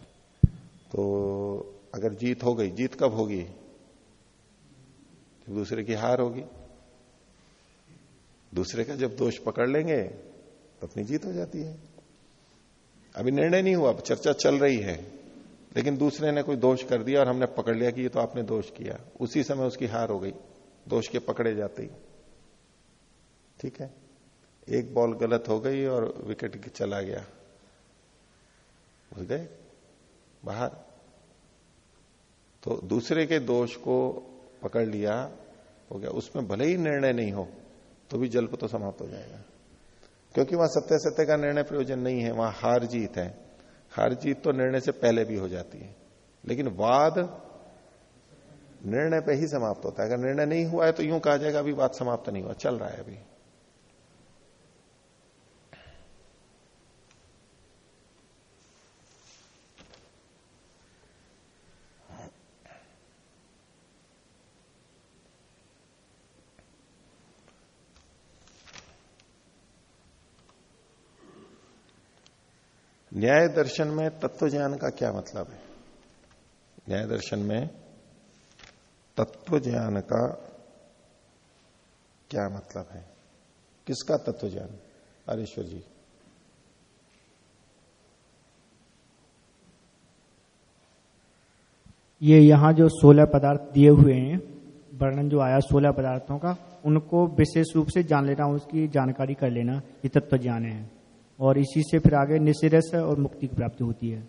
तो अगर जीत हो गई, जीत कब होगी? जब दूसरे की हार होगी। दूसरे का जब दोष पकड़ लेंगे तो अपनी जीत हो जाती है। अभी निर्णय नहीं हुआ चर्चा चल रही है। लेकिन दूसरे ने कोई दोष कर दिया और हमने पकड़ लिया कि ये तो आपने दोष किया। उसी समय उसकी हार हो गई, दोष के पकड़े जाते ही। ठीक है? एक बॉल गलत हो गई और विकेट चला गया। गए बाहर। तो दूसरे के दोष को पकड़ लिया, हो गया। उसमें भले ही निर्णय नहीं हो तो भी जल्प तो समाप्त हो जाएगा। क्योंकि वहाँ सत्य सत्य का निर्णय प्रयोजन नहीं है, वहाँ हार जीत है। हार जीत तो निर्णय से पहले भी हो जाती है। लेकिन वाद निर्णय पे ही समाप्त होता है। अगर निर्णय नहीं हुआ है तो यूँ कहा जाएगा, अभी बात समाप्त नहीं हुआ, चल रहा है अभी। न्याय दर्शन में तत्व ज्ञान का क्या मतलब है? न्याय दर्शन में तत्व ज्ञान का क्या मतलब है? किसका तत्व ज्ञान हरेश्वर जी। ये यहाँ जो सोलह पदार्थ दिए हुए हैं, वर्णन जो आया सोलह पदार्थों का, उनको विशेष रूप से जान लेना, उसकी जानकारी कर लेना, ये तत्व ज्ञान है। और इसी से फिर आगे निशिरस और मुक्ति की प्राप्ति होती है।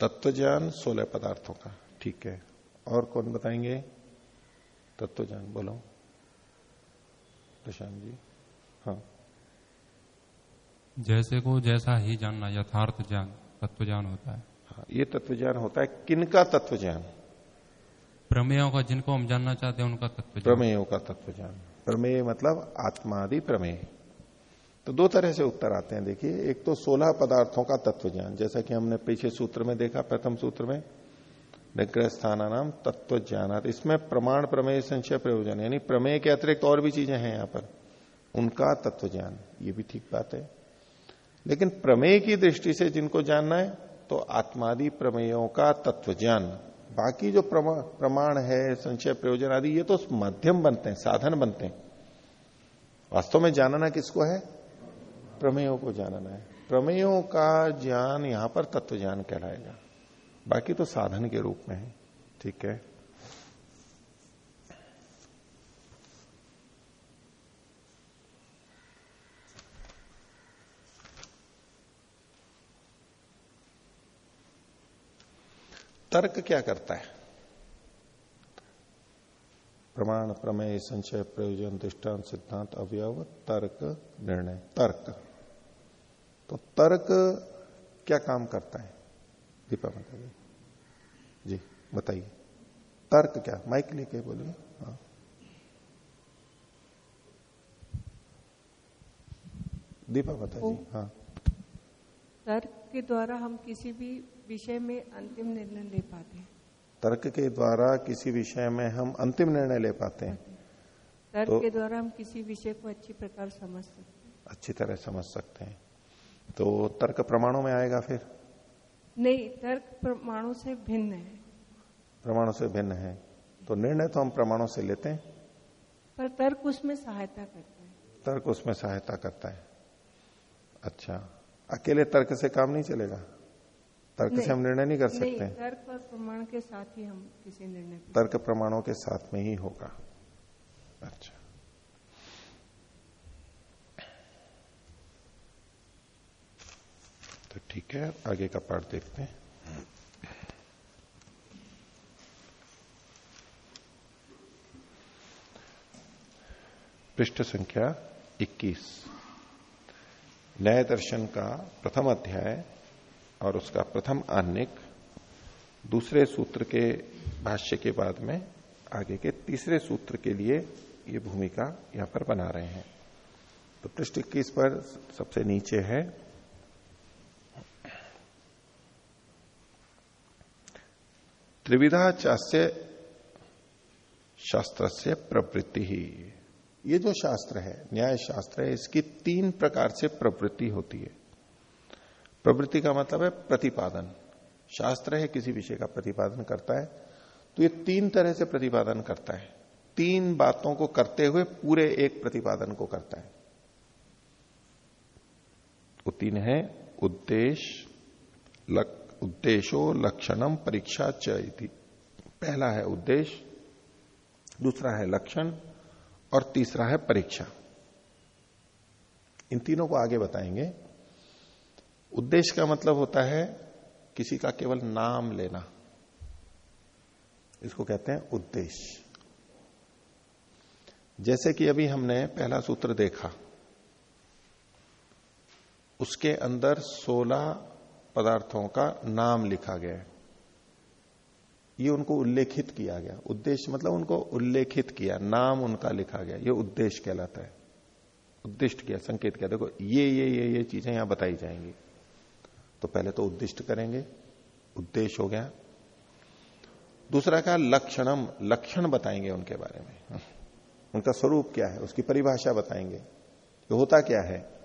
तत्व ज्ञान सोलह पदार्थों का ठीक है। और कौन बताएँगे? तत्व ज्ञान बोलो। प्रशांत जी हाँ। जैसे को जैसा ही जानना यथार्थ ज्ञान तत्व ज्ञान होता है। हाँ ये तत्व ज्ञान होता है। किनका तत्व ज्ञान प्रमेयों का जिनको हम जानना चाहते हैं उनका तत्व प्रमेयों का तत्व ज्ञान प्रमेय मतलब आत्मादि प्रमेय। तो दो तरह से उत्तर आते हैं, देखिए। एक तो सोलह पदार्थों का तत्व ज्ञान जैसा कि हमने पीछे सूत्र में देखा, प्रथम सूत्र में। निग्रह स्थान नाम तत्व ज्ञान इसमें प्रमाण, प्रमेय, संशय, प्रयोजन, यानी प्रमेय के अतिरिक्त और भी चीज़ें हैं यहाँ पर। उनका तत्व ज्ञान ये भी ठीक बात है। लेकिन प्रमेय की दृष्टि से जिनको जानना है तो आत्मादि प्रमेयों का तत्व ज्ञान बाकी जो प्रमाण है, संशय, प्रयोजन आदि, ये तो माध्यम बनते हैं, साधन बनते हैं। वास्तव में जानना किसको है? प्रमेयों को जानना है। प्रमेयों का ज्ञान यहाँ पर तत्व ज्ञान कहलाएगा। बाकी तो साधन के रूप में है, ठीक है? तर्क क्या करता है? प्रमाण, प्रमेय संशय प्रयोजन, दृष्टांत, सिद्धांत, अवयव, तर्क, निर्णय। तर्क। तो तर्क क्या काम करता है? दीपा माता जी। जी बताइए। तर्क क्या? माइक लेके बोलिए। हाँ। दीपा माता जी हाँ। तर्क के द्वारा हम किसी भी विषय में अंतिम निर्णय ले पाते हैं। तर्क के द्वारा किसी विषय में हम अंतिम निर्णय ले पाते हैं। तर्क तो, के द्वारा हम किसी विषय को अच्छी प्रकार समझ सकते हैं। अच्छी तरह समझ सकते हैं। तो तर्क प्रमाणों में आएगा फिर? नहीं तर्क प्रमाणों से भिन्न है। प्रमाणों से भिन्न है। तो निर्णय तो हम प्रमाणों से लेते हैं। पर तर्क उसमें सहायता करता है। तर्क उसमें सहायता करता है। अच्छा। अकेले तर्क से काम नहीं चलेगा? तर्क से हम निर्णय नहीं कर सकते। नहीं, तर्क और प्रमाण के साथ ही हम किसी निर्णय तर्क प्रमाणों के साथ में ही होगा। अच्छा तो ठीक है, आगे का पाठ देखते हैं। पृष्ठ संख्या 21 न्याय दर्शन का प्रथम अध्याय और उसका प्रथम आन्निक दूसरे सूत्र के भाष्य के बाद में आगे के तीसरे सूत्र के लिए ये भूमिका यहाँ पर बना रहे हैं। तो पृष्ठ इक्कीस पर सबसे नीचे है त्रिविधा चास्य शास्त्र से प्रवृत्ति। ही ये जो शास्त्र है न्याय शास्त्र है इसकी तीन प्रकार से प्रवृत्ति होती है। प्रवृत्ति का मतलब है प्रतिपादन। शास्त्र है किसी विषय का प्रतिपादन करता है तो ये तीन तरह से प्रतिपादन करता है। तीन बातों को करते हुए पूरे एक प्रतिपादन को करता है। वो तीन है उद्देश्य लक, उद्देशो लक्षणम परीक्षा चयति पहला है उद्देश्य दूसरा है लक्षण, और तीसरा है परीक्षा। इन तीनों को आगे बताएँगे। उद्देश्य का मतलब होता है किसी का केवल नाम लेना। इसको कहते हैं उद्देश्य जैसे कि अभी हमने पहला सूत्र देखा, उसके अंदर 16 पदार्थों का नाम लिखा गया ये उनको उल्लेखित किया गया। उद्देश्य मतलब उनको उल्लेखित किया, नाम उनका लिखा गया। ये उद्देश्य कहलाता है। उद्दिष्ट किया, संकेत किया। देखो, ये ये ये ये चीज़ें यहाँ बताई जाएँगी। तो पहले तो उद्दिष्ट करेंगे। उद्देश्य हो गया। दूसरा का लक्षणम। लक्षण बताएँगे उनके बारे में। उनका स्वरूप क्या है? उसकी परिभाषा बताएँगे। होता क्या है?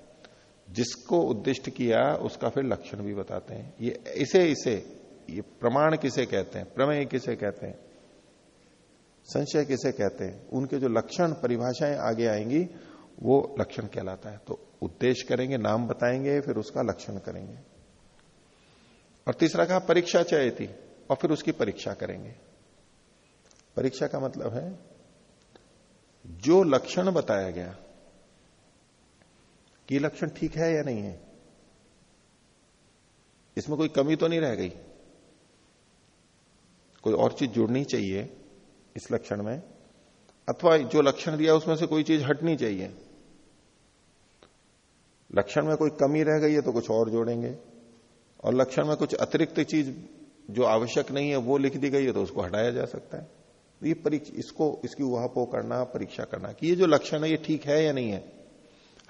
जिसको उद्दिष्ट किया, उसका फिर लक्षण भी बताते हैं। ये, इसे इसे, ये प्रमाण किसे कहते हैं? प्रमेय किसे कहते हैं? संशय किसे कहते हैं? उनके जो लक्षण, परिभाषाएँ आगे आएँगी, वो लक्षण कहलाता है। तो उद्देश्य करेंगे, नाम बताएँगे, फिर उसका लक्षण करेंगे। और तीसरा कहा, परीक्षा थी और फिर उसकी परीक्षा करेंगे। परीक्षा का मतलब है, जो लक्षण बताया गया कि लक्षण ठीक है या नहीं है? इसमें कोई कमी तो नहीं रह गई? कोई और चीज़ जुड़नी चाहिए इस लक्षण में? अथवा जो लक्षण दिया उसमें से कोई चीज़ हटनी चाहिए? लक्षण में कोई कमी रह गई है तो कुछ और जोड़ेंगे। और लक्षण में कुछ अतिरिक्त चीज़ जो आवश्यक नहीं है, वो लिख दी गई है तो उसको हटाया जा सकता है। ये परीक्षा, इसको, इसकी उहापो करना, परीक्षा करना कि ये जो लक्षण है, ये ठीक है या नहीं है?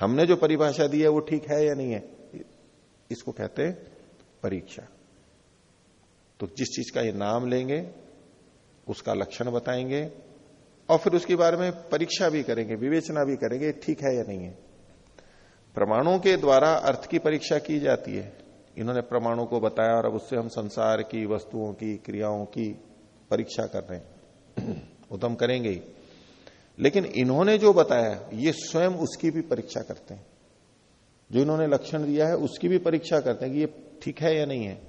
हमने जो परिभाषा दी है वो ठीक है या नहीं है? इसको कहते हैं परीक्षा। तो जिस चीज़ का ये नाम लेंगे, उसका लक्षण बताएँगे, और फिर उसके बारे में परीक्षा भी करेंगे, विवेचना भी करेंगे ठीक है या नहीं है। प्रमाणों के द्वारा अर्थ की परीक्षा की जाती है। इन्होंने प्रमाणों को बताया और अब उससे हम संसार की वस्तुओं की, क्रियाओं की परीक्षा कर रहे हैं। तो करेंगे ही। लेकिन इन्होंने जो बताया, ये स्वयं उसकी भी परीक्षा करते हैं। जो इन्होंने लक्षण दिया है, उसकी भी परीक्षा करते हैं कि ये ठीक है या नहीं है।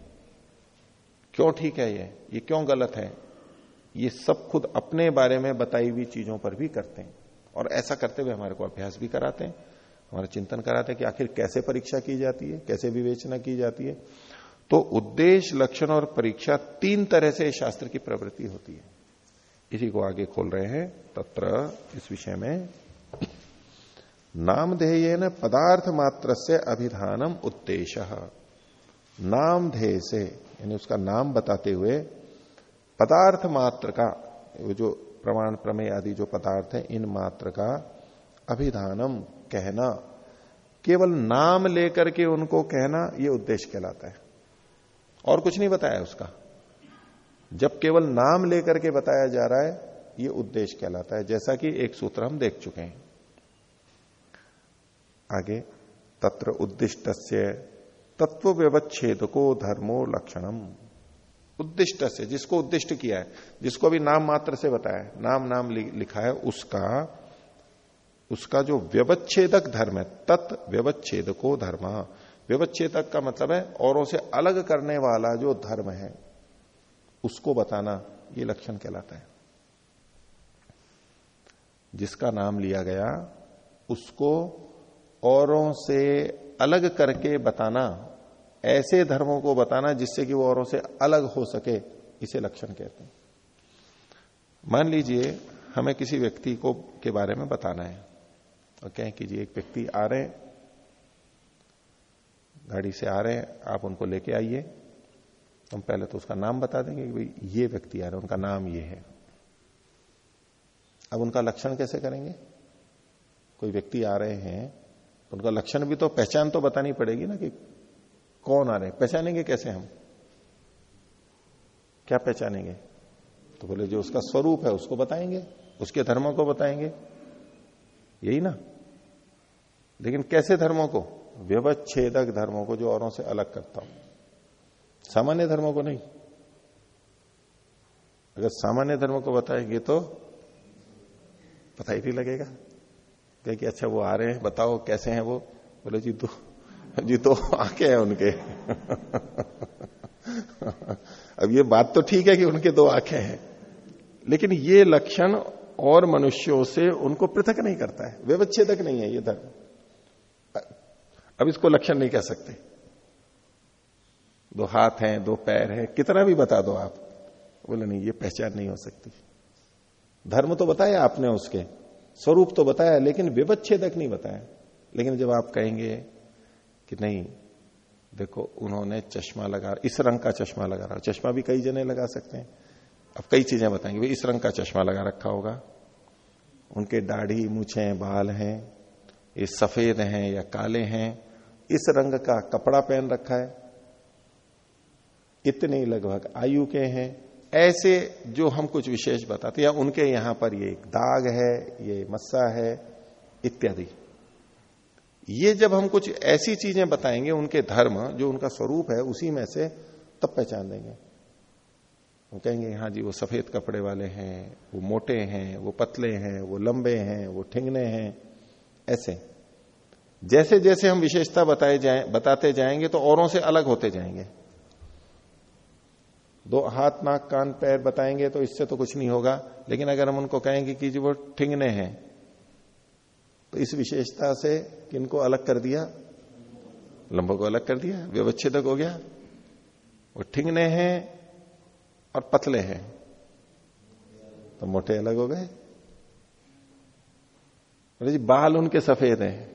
क्यों ठीक है ये? ये क्यों गलत है? ये सब खुद अपने बारे में बताई हुई चीज़ों पर भी करते हैं। और ऐसा करते हुए हमारे को अभ्यास भी कराते हैं। हमारा चिंतन कराते हैं कि आखिर कैसे परीक्षा की जाती है, कैसे विवेचना की जाती है। तो उद्देश्य, लक्षण और परीक्षा तीन तरह से शास्त्र की प्रवृत्ति होती है। इसी को आगे खोल रहे हैं। तत्र इस विषय में नामधेय न पदार्थ मात्र से अभिधानम उद्देश्य नाम ध्येय से यानी उसका नाम बताते हुए पदार्थ मात्र का जो प्रमाण प्रमेय आदि जो पदार्थ है, इन मात्र का अभिधानम कहना, केवल नाम लेकर के उनको कहना यह उद्देश्य कहलाता है। और कुछ नहीं बताया उसका। जब केवल नाम लेकर के बताया जा रहा है, ये उद्देश्य कहलाता है। जैसा कि एक सूत्र हम देख चुके हैं। आगे, तत्र उद्दिष्ट तत्व व्यवच्छेद को धर्मो लक्षणम। उद्दिष्ट से जिसको उद्दिष्ट किया है, जिसको भी नाम मात्र से बताया नाम नाम लिखा है, उसका उसका जो व्यवच्छेदक धर्म है, तत् व्यवच्छेद को धर्म। व्यवच्छेदक का मतलब है, औरों से अलग करने वाला जो धर्म है उसको बताना ये लक्षण कहलाता है। जिसका नाम लिया गया, उसको औरों से अलग करके बताना, ऐसे धर्मों को बताना जिससे कि वो औरों से अलग हो सके, इसे लक्षण कहते हैं। मान लीजिए, हमें किसी व्यक्ति को, के बारे में बताना है, और कहें कि जी, एक व्यक्ति आ रहे गाड़ी से आ रहे हैं, आप उनको लेके आइए। हम पहले तो उसका नाम बता देंगे कि भाई ये व्यक्ति आ रहे हैं, उनका नाम ये है। अब उनका लक्षण कैसे करेंगे? कोई व्यक्ति आ रहे हैं तो उनका लक्षण भी तो पहचान तो बतानी पड़ेगी ना कि कौन आ रहे हैं। पहचानेंगे कैसे हम? क्या पहचानेंगे? तो बोले, जो उसका स्वरूप है, उसको बताएँगे, उसके धर्मों को बताएँगे। यही ना? लेकिन कैसे धर्मों को? व्यवच्छेदक धर्मों को जो औरों से अलग करता हूँ। सामान्य धर्मों को नहीं। अगर सामान्य धर्मों को बताएँगे तो पता ही नहीं लगेगा। क्या कि अच्छा वो आ रहे हैं, बताओ कैसे हैं वो? बोले, जी दो जी दो आके हैं उनके। अब ये बात तो ठीक है कि उनके दो आँखें हैं। लेकिन ये लक्षण और मनुष्यों से उनको पृथक नहीं करता है। व्यवच्छेदक नहीं है ये धर्म। अब इसको लक्षण नहीं कह सकते। दो हाथ हैं, दो पैर हैं, कितना भी बता दो आप। बोले, नहीं, ये पहचान नहीं हो सकती। धर्म तो बताया आपने उसके, स्वरूप तो बताया, लेकिन विवच्छेदक नहीं बताया। लेकिन जब आप कहेंगे कि नहीं, देखो, उन्होंने चश्मा लगा, इस रंग का चश्मा लगा रहा चश्मा भी कई जने लगा सकते हैं। अब कई चीज़ें बताएँगे वे इस रंग का चश्मा लगा रखा होगा। उनके दाढ़ी, मुछे, बाल हैं, ये सफ़ेद हैं या काले हैं, इस रंग का कपड़ा पहन रखा है। इतने लगभग आयु के हैं। ऐसे जो हम कुछ विशेष बताते हैं उनके यहाँ पर ये दाग है, ये मस्सा है, इत्यादि। ये जब हम कुछ ऐसी चीज़ें बताएँगे, उनके धर्म, जो उनका स्वरूप है, उसी में से तब पहचान देंगे। वो कहेंगे हाँ जी, वो सफ़ेद कपड़े वाले हैं, वो मोटे हैं, वो पतले हैं, वो लंबे हैं, वो ठिंगने हैं। ऐसे। जैसे जैसे हम विशेषता बताए जाए, बताते जाएँगे तो औरों से अलग होते जाएँगे। दो हाथ, नाक, कान, पैर बताएँगे तो इससे तो कुछ नहीं होगा। लेकिन अगर हम उनको कहेंगे कि जी वो ठिंगने हैं तो इस विशेषता से किनको अलग कर दिया? लंबो को अलग कर दिया? व्यवच्छेदक हो गया? वो ठिंगने हैं और पतले हैं। तो मोटे अलग हो गए? जी, बाल उनके सफ़ेद हैं।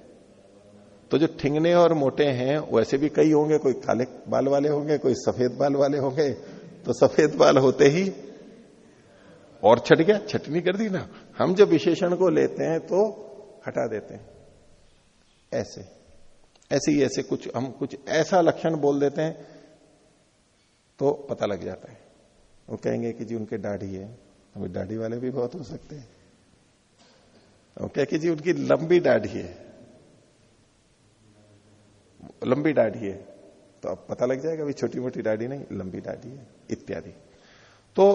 तो जो ठिंगने और मोटे हैं, वैसे भी कई होंगे, कोई काले बाल वाले होंगे, कोई सफ़ेद बाल वाले होंगे। तो सफ़ेद बाल होते ही और छट गया, छटनी कर दी ना। हम जब विशेषण को लेते हैं तो हटा देते हैं। ऐसे ऐसे ही, ऐसे कुछ, हम कुछ ऐसा लक्षण बोल देते हैं तो पता लग जाता है। वो कहेंगे कि जी उनके दाढ़ी है अभी दाढ़ी वाले भी बहुत हो सकते हैं। वो कह कि जी उनकी लंबी दाढ़ी है। लंबी दाढ़ी है। तो अब पता लग जाएगा अभी छोटी मोटी दाढ़ी नहीं, लंबी दाढ़ी है, इत्यादि। तो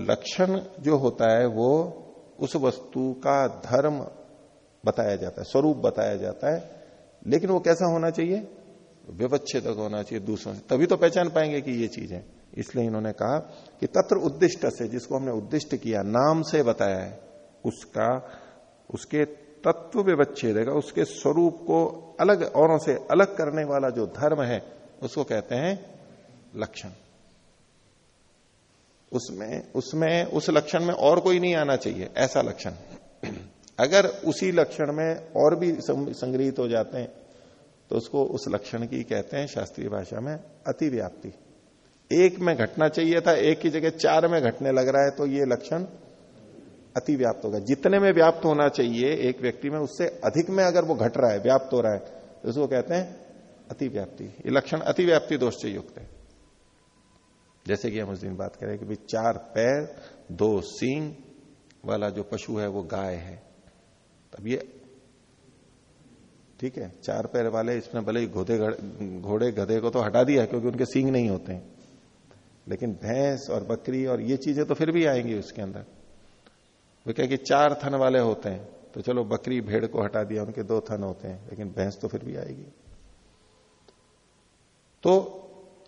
लक्षण जो होता है वो उस वस्तु का धर्म बताया जाता है, स्वरूप बताया जाता है, लेकिन वो कैसा होना चाहिए? व्यवच्छेदक होना चाहिए, दूसरों से। तभी तो पहचान पाएँगे कि ये चीज़ है। इसलिए इन्होंने कहा कि तत्र उद्दिष्ट से, जिसको हमने उद्दिष्ट किया, नाम से बताया है, उसका, उसके तत्व व्यवच्छेद उसके स्वरूप को अलग, औरों से अलग करने वाला जो धर्म है उसको कहते हैं लक्षण। उसमें उसमें, उस लक्षण में और कोई नहीं आना चाहिए, ऐसा लक्षण। अगर उसी लक्षण में और भी संग्रहित हो जाते हैं तो उसको उस लक्षण की कहते हैं शास्त्रीय भाषा में अतिव्याप्ति। एक में घटना चाहिए था, एक की जगह चार में घटने लग रहा है तो ये लक्षण अतिव्याप्त होगा। जितने में व्याप्त होना चाहिए एक व्यक्ति में, उससे अधिक में अगर वो घट रहा है, व्याप्त हो रहा है तो उसको कहते हैं अतिव्याप्ति। ये लक्षण अतिव्याप्ति दोष से युक्त है। जैसे कि हम उस दिन बात करें कि भाई चार पैर, दो सींग, वाला जो पशु है वो गाय है। तब ये ठीक है, चार पैर वाले इसमें भले ही घोड़े घोड़े गधे को तो हटा दिया क्योंकि उनके सींग नहीं होते हैं। लेकिन भैंस और बकरी और ये चीज़ें तो फिर भी आएँगी उसके अंदर। वो कहें कि चार थन वाले होते हैं तो चलो बकरी भेड़ को हटा दिया, उनके दो थन होते हैं, लेकिन भैंस तो फिर भी आएगी। तो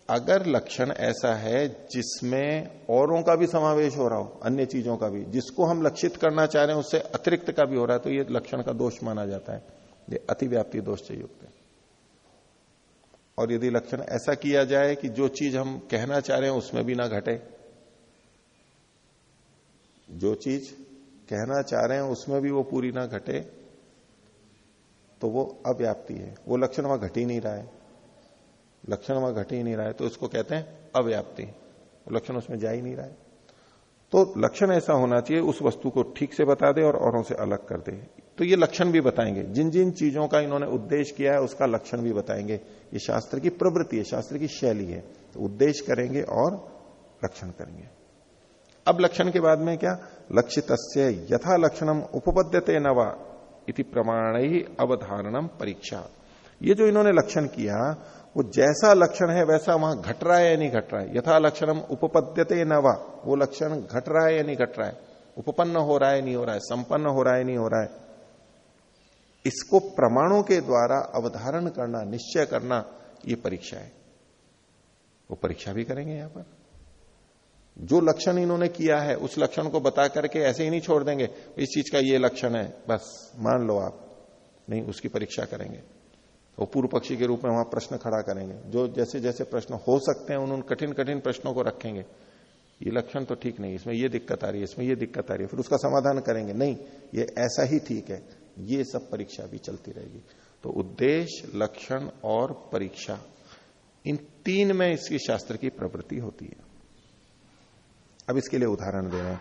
अगर लक्षण ऐसा है जिसमें औरों का भी समावेश हो रहा हो, अन्य चीज़ों का भी, जिसको हम लक्षित करना चाह रहे हैं, उससे अतिरिक्त का भी हो रहा है तो ये लक्षण का दोष माना जाता है। ये अतिव्याप्ति दोष से युक्त है। और यदि लक्षण ऐसा किया जाए कि जो चीज़ हम कहना चाह रहे हैं, उसमें भी ना घटे, जो चीज़ कहना चाह रहे हैं, उसमें भी वो पूरी ना घटे तो वो अव्याप्ति है। वो लक्षण वहाँ घट ही नहीं रहा है। लक्षण वहाँ घट ही नहीं रहा है तो उसको कहते हैं अव्याप्ति। लक्षण उसमें जा ही नहीं रहा है। तो लक्षण ऐसा होना चाहिए, उस वस्तु को ठीक से बता दे और औरों से अलग कर दे। तो ये लक्षण भी बताएँगे। जिन जिन चीज़ों का इन्होंने उद्देश्य किया है, उसका लक्षण भी बताएँगे। ये शास्त्र की प्रवृत्ति है, शास्त्र की शैली है। तो उद्देश्य करेंगे और लक्षण करेंगे। अब लक्षण के बाद में क्या? लक्षित यथा लक्षणम उपपद्यते नवा इति प्रमाण ही अवधारणम परीक्षा। ये जो इन्होंने लक्षण किया वो जैसा लक्षण है वैसा वहाँ घट रहा है या नहीं घट रहा है? यथा लक्षणम उपपद्यते नवा वो। लक्षण घट रहा है या नहीं घट रहा है? उपपन्न हो रहा है नहीं हो रहा है? संपन्न हो रहा है नहीं हो रहा है? इसको प्रमाणों के द्वारा अवधारण करना, निश्चय करना ये परीक्षा है। वो परीक्षा भी करेंगे यहाँ पर। जो लक्षण इन्होंने किया है, उस लक्षण को बता करके ऐसे ही नहीं छोड़ देंगे, इस चीज़ का ये लक्षण है। बस, मान लो आप। नहीं, उसकी परीक्षा करेंगे। वो पूर्व पक्षी के रूप में वहाँ प्रश्न खड़ा करेंगे। जो जैसे जैसे प्रश्न हो सकते हैं, उन कठिन कठिन प्रश्नों को रखेंगे। ये लक्षण तो ठीक नहीं, इसमें ये दिक्कत आ रही है, इसमें ये दिक्कत आ रही है, फिर उसका समाधान करेंगे। नहीं, ये ऐसा ही ठीक है, ये सब परीक्षा भी चलती रहेगी। तो उद्देश्य, लक्षण और परीक्षा, इन तीन में इसकी शास्त्र की प्रवृत्ति होती है। अब इसके लिए उदाहरण दे रहे हैं।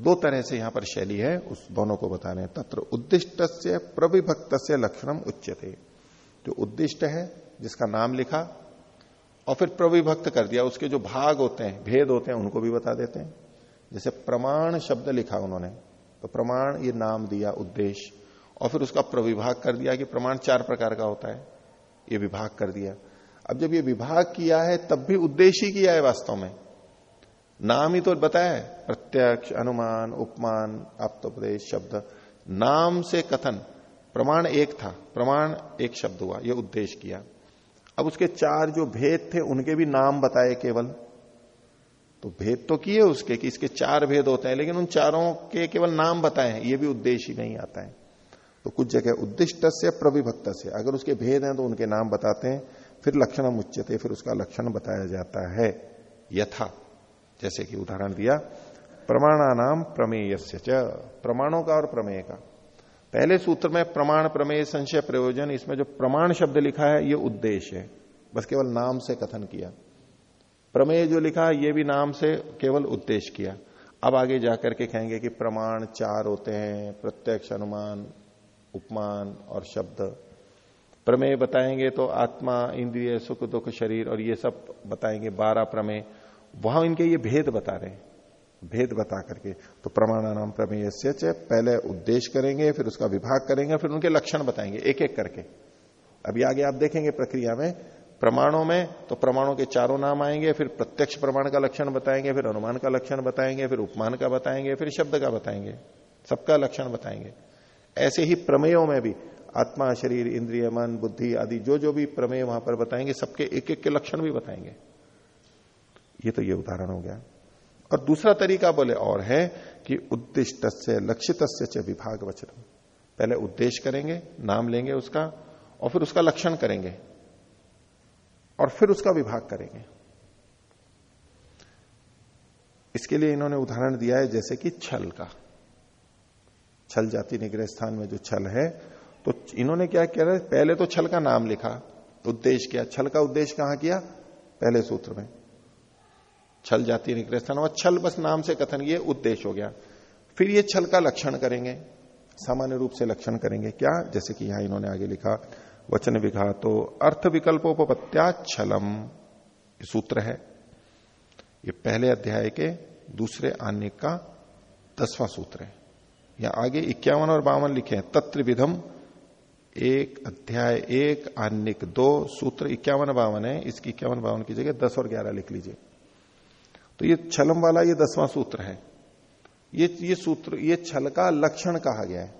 दो तरह से यहाँ पर शैली है, उस दोनों को बता रहे हैं। तत्र उद्दिष्ट से प्रविभक्त से लक्षणम उच्चते जो उद्दिष्ट है, जिसका नाम लिखा, और फिर प्रविभक्त कर दिया। उसके जो भाग होते हैं, भेद होते हैं, उनको भी बता देते हैं। जैसे प्रमाण शब्द लिखा उन्होंने तो प्रमाण ये नाम दिया उद्देश्य और फिर उसका प्रविभाग कर दिया कि प्रमाण चार प्रकार का होता है। ये विभाग कर दिया। अब जब ये विभाग किया है, तब भी उद्देश्य ही किया है वास्तव में। नाम ही तो बताया है। प्रत्यक्ष, अनुमान, उपमान, आप्तोपदेश, शब्द। नाम से कथन। प्रमाण एक था, प्रमाण एक शब्द हुआ यह उद्देश्य किया। अब उसके चार जो भेद थे, उनके भी नाम बताए केवल। तो भेद तो किए उसके कि इसके चार भेद होते हैं, लेकिन उन चारों के केवल नाम बताए ये भी उद्देश्य ही नहीं आता है। तो कुछ जगह उद्दिष्ट से प्रविभक्त से अगर उसके भेद हैं तो उनके नाम बताते हैं, फिर लक्षण मुच्यते फिर उसका लक्षण बताया जाता है। यथा, जैसे कि उदाहरण दिया, प्रमाणानाम प्रमेय प्रमाणों का और प्रमेय का। पहले सूत्र में प्रमाण, प्रमेय, संशय, प्रयोजन, इसमें जो प्रमाण शब्द लिखा है, ये उद्देश्य है। बस केवल नाम से कथन किया। प्रमेय जो लिखा है ये भी नाम से केवल उद्देश्य किया। अब आगे जाकर के कहेंगे कि प्रमाण चार होते हैं, प्रत्यक्ष अनुमान, उपमान और शब्द। प्रमेय बताएँगे तो आत्मा, इंद्रिय, सुख, दुख, शरीर और ये सब बताएँगे, बारह प्रमेय। वहाँ इनके ये भेद बता रहे हैं। भेद बता करके। तो प्रमाणानाम प्रमेय से पहले उद्देश्य करेंगे, फिर उसका विभाग करेंगे, फिर उनके लक्षण बताएँगे एक एक करके। अभी आगे आप देखेंगे प्रक्रिया में, प्रमाणों में तो प्रमाणों के चारों नाम आएँगे, फिर प्रत्यक्ष प्रमाण का लक्षण बताएँगे, फिर अनुमान का लक्षण बताएँगे, फिर उपमान का बताएँगे, फिर शब्द का बताएँगे, सबका लक्षण बताएँगे। ऐसे ही प्रमेयों में भी, आत्मा, शरीर, इंद्रिय, मन, बुद्धि आदि, जो जो भी प्रमेय वहाँ पर बताएँगे, सबके एक एक के लक्षण भी बताएँगे। ये तो ये उदाहरण हो गया। और दूसरा तरीका बोले और है कि उद्दिष्ट से लक्षित से विभाग वचन पहले उद्देश्य करेंगे, नाम लेंगे उसका, और फिर उसका लक्षण करेंगे, और फिर उसका विभाग करेंगे। इसके लिए इन्होंने उदाहरण दिया है, जैसे कि छल का। छल जाति निग्रह स्थान में जो छल है तो इन्होंने क्या किया पहले तो छल का नाम लिखा, उद्देश्य किया। छल का उद्देश्य कहाँ किया? पहले सूत्र में। छल जाति निग्रह स्थान और छल बस नाम से कथन, ये उद्देश्य हो गया। फिर ये छल का लक्षण करेंगे, सामान्य रूप से लक्षण करेंगे। क्या? जैसे कि यहाँ इन्होंने आगे लिखा, वचन विघातो अर्थ विकल्पोपत्या छलम। सूत्र है। ये पहले अध्याय के दूसरे आने का दसवां सूत्र है। या आगे इक्यावन और बावन लिखे हैं, तत्र विधम, एक अध्याय, एक आनिक, दो सूत्र, इक्यावन बावन है। इसकी इक्यावन बावन की जगह दस और ग्यारह लिख लीजिए। तो ये छलम वाला ये दसवां सूत्र है। ये ये सूत्र, ये छल का लक्षण कहा गया है।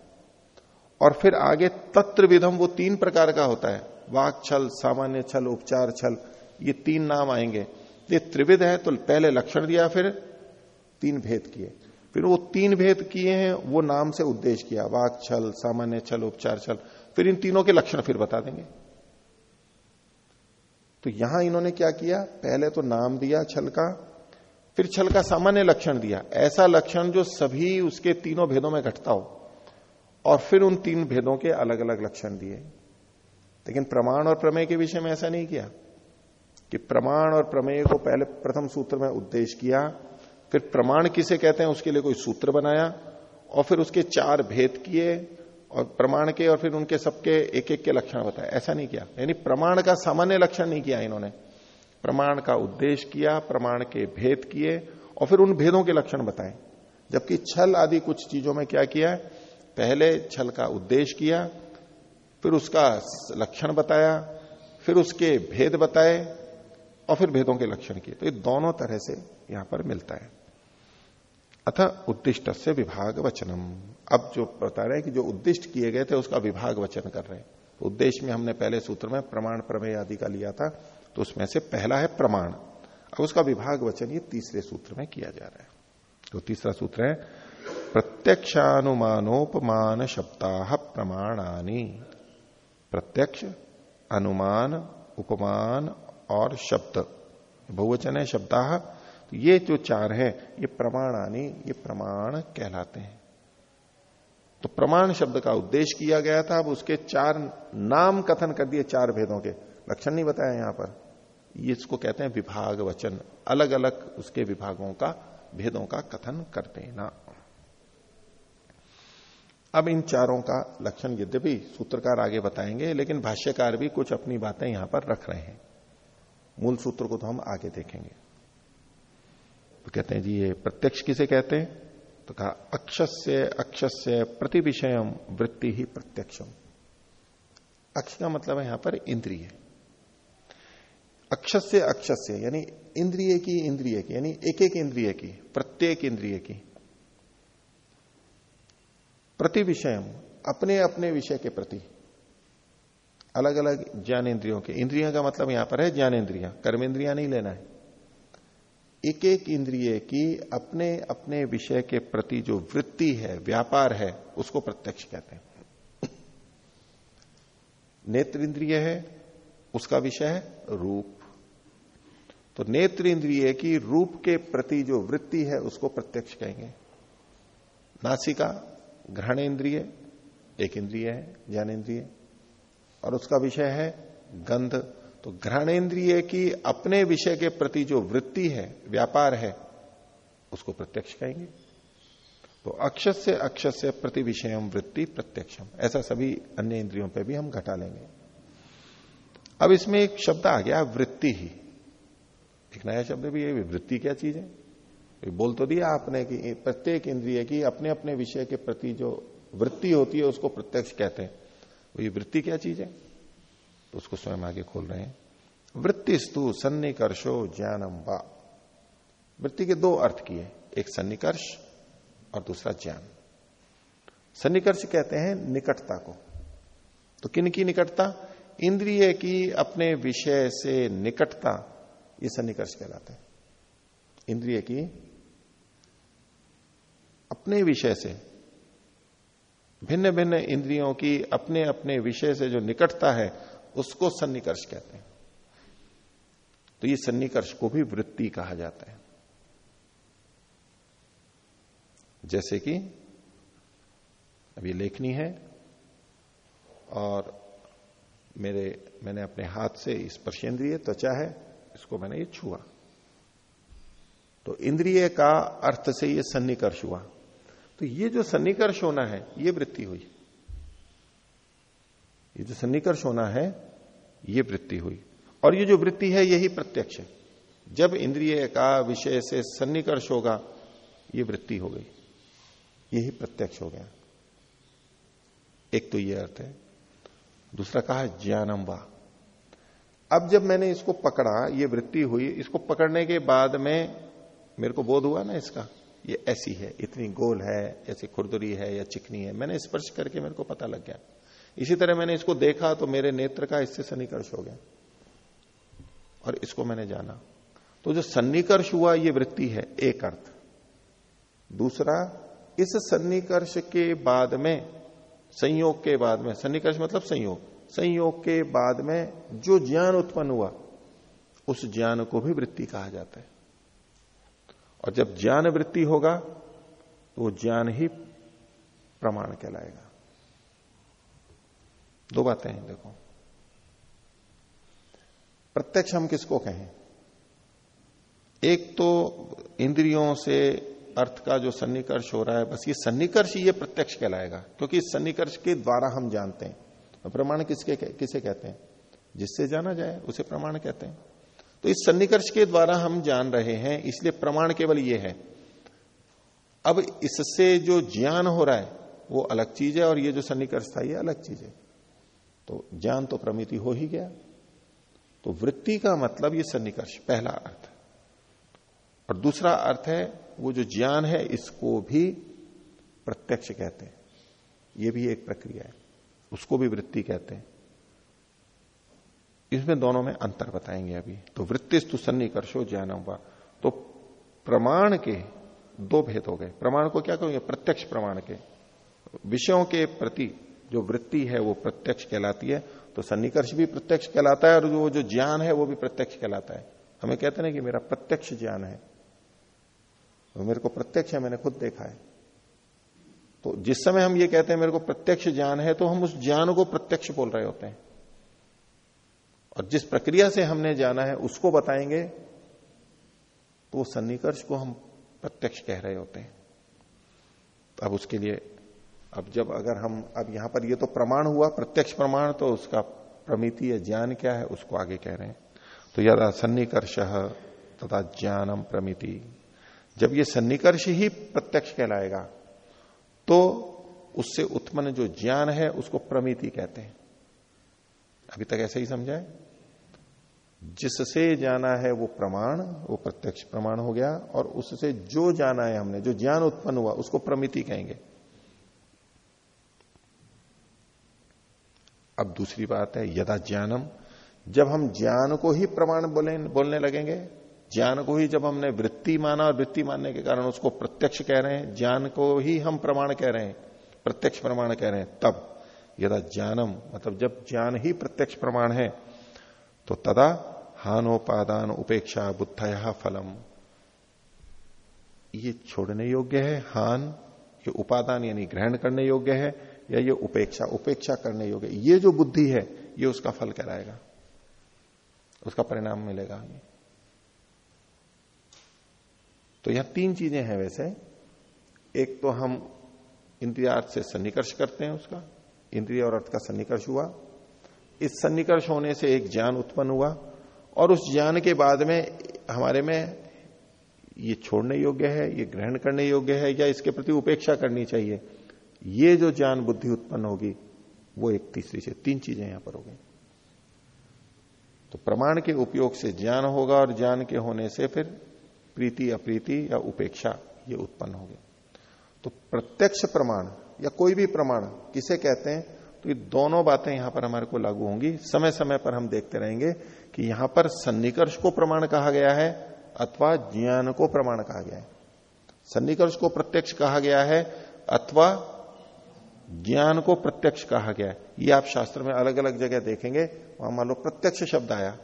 और फिर आगे तत्र विधम वो तीन प्रकार का होता है। वाक छल, सामान्य छल, उपचार छल, ये तीन नाम आएँगे। ये त्रिविध है तो पहले लक्षण दिया, फिर तीन भेद किए। फिर वो तीन भेद किए हैं, वो नाम से उद्देश्य किया। वाक छल, सामान्य छल, उपचार छल, फिर इन तीनों के लक्षण फिर बता देंगे। तो यहाँ इन्होंने क्या किया? पहले तो नाम दिया छल का फिर छल का सामान्य लक्षण दिया। ऐसा लक्षण जो सभी उसके तीनों भेदों में घटता हो, और फिर उन तीन भेदों के अलग अलग लक्षण दिए। लेकिन प्रमाण और प्रमेय के विषय में ऐसा नहीं किया। कि प्रमाण और प्रमेय को पहले प्रथम सूत्र में उद्देश्य किया, फिर प्रमाण किसे कहते हैं, उसके लिए कोई सूत्र बनाया, और फिर उसके चार भेद किए, और प्रमाण के और फिर उनके सबके एक एक के लक्षण बताए। ऐसा नहीं किया। यानी प्रमाण का सामान्य लक्षण नहीं किया इन्होंने। प्रमाण का उद्देश्य किया, प्रमाण के भेद किए और फिर उन भेदों के लक्षण बताए। जबकि छल आदि कुछ चीज़ों में क्या किया पहले छल का उद्देश्य किया, फिर उसका लक्षण बताया, फिर उसके भेद बताए और फिर भेदों के लक्षण किए। तो ये दोनों तरह से यहाँ पर मिलता है। अथ उद्दिष्ट से विभाग वचनम अब जो बता रहे हैं कि जो उद्दिष्ट किए गए थे, उसका विभाग वचन कर रहे हैं। उद्देश्य में हमने पहले सूत्र में प्रमाण प्रमेय आदि का लिया था। तो उसमें से पहला है प्रमाण। अब उसका विभाग वचन ये तीसरे सूत्र में किया जा रहा है। तो तीसरा सूत्र है, प्रत्यक्षानुमानोपमान शब्दा प्रमाणानी। प्रत्यक्ष, अनुमान, उपमान और शब्द। बहुवचन है शब्दा। तो ये जो चार है, ये प्रमाणानी, ये प्रमाण कहलाते हैं। तो प्रमाण शब्द का उद्देश्य किया गया था, अब उसके चार नाम कथन कर दिए चार भेदों के। लक्षण नहीं बताया यहाँ पर। इसको कहते हैं विभाग वचन। अलग अलग उसके विभागों का, भेदों का कथन कर देना अब इन चारों का लक्षण यद्यपि सूत्रकार आगे बताएँगे, लेकिन भाष्यकार भी कुछ अपनी बातें यहाँ पर रख रहे हैं। मूल सूत्र को तो हम आगे देखेंगे। तो कहते हैं, जी, ये प्रत्यक्ष किसे कहते हैं? तो कहा अक्षस्य अक्षस्य प्रति विषय वृत्ति ही प्रत्यक्षम। अक्ष का मतलब है यहाँ पर इंद्रिय। अक्षस्य अक्षस्य, यानी इंद्रिय की इंद्रिय की, यानी एक एक इंद्रिय की, प्रत्येक इंद्रिय की। प्रति विषय अपने अपने विषय के प्रति। अलग अलग ज्ञान इंद्रियों के। इंद्रियों का मतलब यहाँ पर है ज्ञान इंद्रिया। कर्म इंद्रिया नहीं लेना है। एक एक इंद्रिय की अपने अपने विषय के प्रति जो वृत्ति है, व्यापार है, उसको प्रत्यक्ष कहते हैं। नेत्र इंद्रिय है, उसका विषय है रूप। तो नेत्र इंद्रिय की रूप के प्रति जो वृत्ति है, उसको प्रत्यक्ष कहेंगे। नासिका ग्रहण इंद्रिय एक इंद्रिय है ज्ञान इंद्रिय और उसका विषय है गंध। तो घ्राणेन्द्रिय की अपने विषय के प्रति जो वृत्ति है, व्यापार है, उसको प्रत्यक्ष कहेंगे। तो अक्षस से अक्षस से प्रति विषयम वृत्ति प्रत्यक्षम। ऐसा सभी अन्य इंद्रियों पे भी हम घटा लेंगे। अब इसमें एक शब्द आ गया, वृत्ति ही। एक नया शब्द भी है वृत्ति क्या चीज़ है? बोल तो दिया आपने कि प्रत्येक इंद्रिय की अपने अपने विषय के प्रति जो वृत्ति होती है, उसको प्रत्यक्ष कहते हैं। तो ये वृत्ति क्या चीज़ है? तो उसको स्वयं आगे खोल रहे हैं। वृत्तिस्तु सन्निकर्षो ज्ञानम वा। वृत्ति के दो अर्थ किए एक सन्निकर्ष और दूसरा ज्ञान। सन्निकर्ष कहते हैं निकटता को। तो किन की निकटता? इंद्रिय की अपने विषय से निकटता ये सन्निकर्ष कहलाते हैं। इंद्रिय की अपने विषय से भिन्न भिन्न इंद्रियों की अपने अपने विषय से जो निकटता है, उसको सन्निकर्ष कहते हैं। तो ये सन्निकर्ष को भी वृत्ति कहा जाता है। जैसे कि अभी लेखनी है और मेरे, मैंने अपने हाथ से स्पर्शेंद्रिय त्वचा है इसको मैंने ये छुआ। तो इंद्रिय का अर्थ से ये सन्निकर्ष हुआ। तो ये जो सन्निकर्ष होना है, ये वृत्ति हुई। ये जो सन्निकर्ष होना है, ये वृत्ति हुई। और ये जो वृत्ति है, यही प्रत्यक्ष है। जब इंद्रिय का विषय से सन्निकर्ष होगा, ये वृत्ति हो गई। यही प्रत्यक्ष हो गया। एक तो ये अर्थ है। दूसरा कहा ज्ञानम वा। अब जब मैंने इसको पकड़ा, ये वृत्ति हुई, इसको पकड़ने के बाद में मेरे को बोध हुआ ना इसका, ये ऐसी है, इतनी गोल है, ऐसी खुरदुरी है या चिकनी है। मैंने स्पर्श करके मेरे को पता लग गया। इसी तरह मैंने इसको देखा तो मेरे नेत्र का इससे सन्निकर्ष हो गया और इसको मैंने जाना। तो जो सन्निकर्ष हुआ, ये वृत्ति है, एक अर्थ। दूसरा, इस सन्निकर्ष के बाद में, संयोग के बाद में, सन्निकर्ष मतलब संयोग। संयोग के बाद में जो ज्ञान उत्पन्न हुआ, उस ज्ञान को भी वृत्ति कहा जाता है। और जब ज्ञान वृत्ति होगा तो ज्ञान ही प्रमाण कहलाएगा। दो बातें हैं, देखो। प्रत्यक्ष हम किसको कहें? एक तो इंद्रियों से अर्थ का जो सन्निकर्ष हो रहा है, बस ये सन्निकर्ष ये प्रत्यक्ष कहलाएगा, क्योंकि इस सन्निकर्ष के द्वारा हम जानते हैं। प्रमाण किसके किसे कहते हैं? जिससे जाना जाए, उसे प्रमाण कहते हैं। तो इस सन्निकर्ष के द्वारा हम जान रहे हैं, इसलिए प्रमाण केवल ये है। अब इससे जो ज्ञान हो रहा है, वो अलग चीज़ है, और ये जो सन्निकर्ष था, ये अलग चीज़ है। तो ज्ञान तो प्रमिति हो ही गया। तो वृत्ति का मतलब ये सन्निकर्ष, पहला अर्थ। और दूसरा अर्थ है, वो जो ज्ञान है, इसको भी प्रत्यक्ष कहते हैं। ये भी एक प्रक्रिया है। उसको भी वृत्ति कहते हैं। इसमें दोनों में अंतर बताएँगे अभी। तो वृत्तिस्तु सन्निकर्षो ज्ञान हुआ तो प्रमाण के दो भेद हो गए। प्रमाण को क्या कहेंगे? प्रत्यक्ष प्रमाण के। विषयों के प्रति जो वृत्ति है, वो प्रत्यक्ष कहलाती है। तो सन्निकर्ष भी प्रत्यक्ष कहलाता है और जो जो ज्ञान है, वो भी प्रत्यक्ष कहलाता है। हमें कहते हैं कि मेरा प्रत्यक्ष ज्ञान है। वो मेरे को प्रत्यक्ष है, मैंने खुद देखा है। तो जिस समय हम ये कहते हैं, मेरे को प्रत्यक्ष ज्ञान है तो हम उस ज्ञान को प्रत्यक्ष बोल रहे होते हैं। और जिस प्रक्रिया से हमने जाना है, उसको बताएँगे तो सन्निकर्ष को हम प्रत्यक्ष कह रहे होते हैं। अब उसके लिए, अब जब अगर हम, अब यहाँ पर ये तो प्रमाण हुआ, प्रत्यक्ष प्रमाण तो उसका प्रमिति या ज्ञान क्या है, उसको आगे कह रहे हैं। तो यदा सन्निकर्ष तथा ज्ञानम प्रमिति। जब ये सन्निकर्ष ही प्रत्यक्ष कहलाएगा तो उससे उत्पन्न जो ज्ञान है, उसको प्रमिति कहते हैं। अभी तक ऐसे ही समझाए? जिससे जाना है वो प्रमाण, वो प्रत्यक्ष प्रमाण हो गया, और उससे जो जाना है हमने, जो ज्ञान उत्पन्न हुआ, उसको प्रमिति कहेंगे। अब दूसरी बात है, यदा ज्ञानम, जब हम ज्ञान को ही प्रमाण बोले, बोलने लगेंगे ज्ञान को ही जब हमने वृत्ति माना और वृत्ति मानने के कारण उसको प्रत्यक्ष कह रहे हैं, ज्ञान को ही हम प्रमाण कह रहे हैं, प्रत्यक्ष प्रमाण कह रहे हैं, तब, यदा ज्ञानम मतलब जब ज्ञान ही प्रत्यक्ष प्रमाण है तो तदा हानोपादान उपेक्षा बुद्धया फलम। ये छोड़ने योग्य है, हान, ये उपादान यानी ग्रहण करने योग्य है, या ये उपेक्षा उपेक्षा करने योग्य, ये जो बुद्धि है, ये उसका फल कराएगा उसका परिणाम मिलेगा हमें। तो यहाँ तीन चीज़ें हैं वैसे। एक तो हम इंद्रियार्थ से सन्निकर्ष करते हैं उसका, इंद्रिय और अर्थ का सन्निकर्ष हुआ। इस सन्निकर्ष होने से एक ज्ञान उत्पन्न हुआ और उस ज्ञान के बाद में हमारे में ये छोड़ने योग्य है, ये ग्रहण करने योग्य है या इसके प्रति उपेक्षा करनी चाहिए। ये जो ज्ञान बुद्धि उत्पन्न होगी, वो एक तीसरी से तीन चीज़ें यहाँ पर हो गई। तो प्रमाण के उपयोग से ज्ञान होगा और ज्ञान के होने से फिर प्रीति अप्रीति या उपेक्षा, ये उत्पन्न होगी तो प्रत्यक्ष प्रमाण या कोई भी प्रमाण, किसे कहते हैं तो ये दोनों बातें यहाँ पर हमारे को लागू होंगी। समय समय पर हम देखते रहेंगे कि यहाँ पर सन्निकर्ष को प्रमाण कहा गया है अथवा ज्ञान को प्रमाण कहा गया है। सन्निकर्ष को प्रत्यक्ष कहा गया है अथवा ज्ञान को प्रत्यक्ष कहा गया है। ये आप शास्त्र में अलग अलग जगह देखेंगे, वहाँ मान लो प्रत्यक्ष शब्द आया।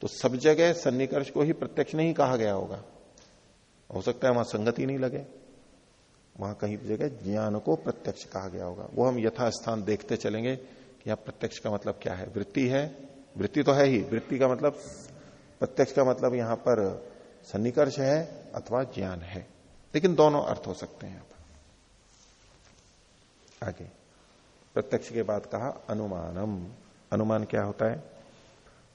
तो सब जगह सन्निकर्ष को ही प्रत्यक्ष नहीं कहा गया होगा। हो सकता है वहाँ संगति नहीं लगे। वहाँ कहीं जगह ज्ञान को प्रत्यक्ष कहा गया होगा। वो हम यथास्थान देखते चलेंगे कि यहाँ प्रत्यक्ष का मतलब क्या है। वृत्ति है। वृत्ति तो है ही। वृत्ति का मतलब प्रत्यक्ष का मतलब यहाँ पर सन्निकर्ष है अथवा ज्ञान है। लेकिन दोनों अर्थ हो सकते हैं आगे। प्रत्यक्ष के बाद कहा, अनुमानम। अनुमान क्या होता है?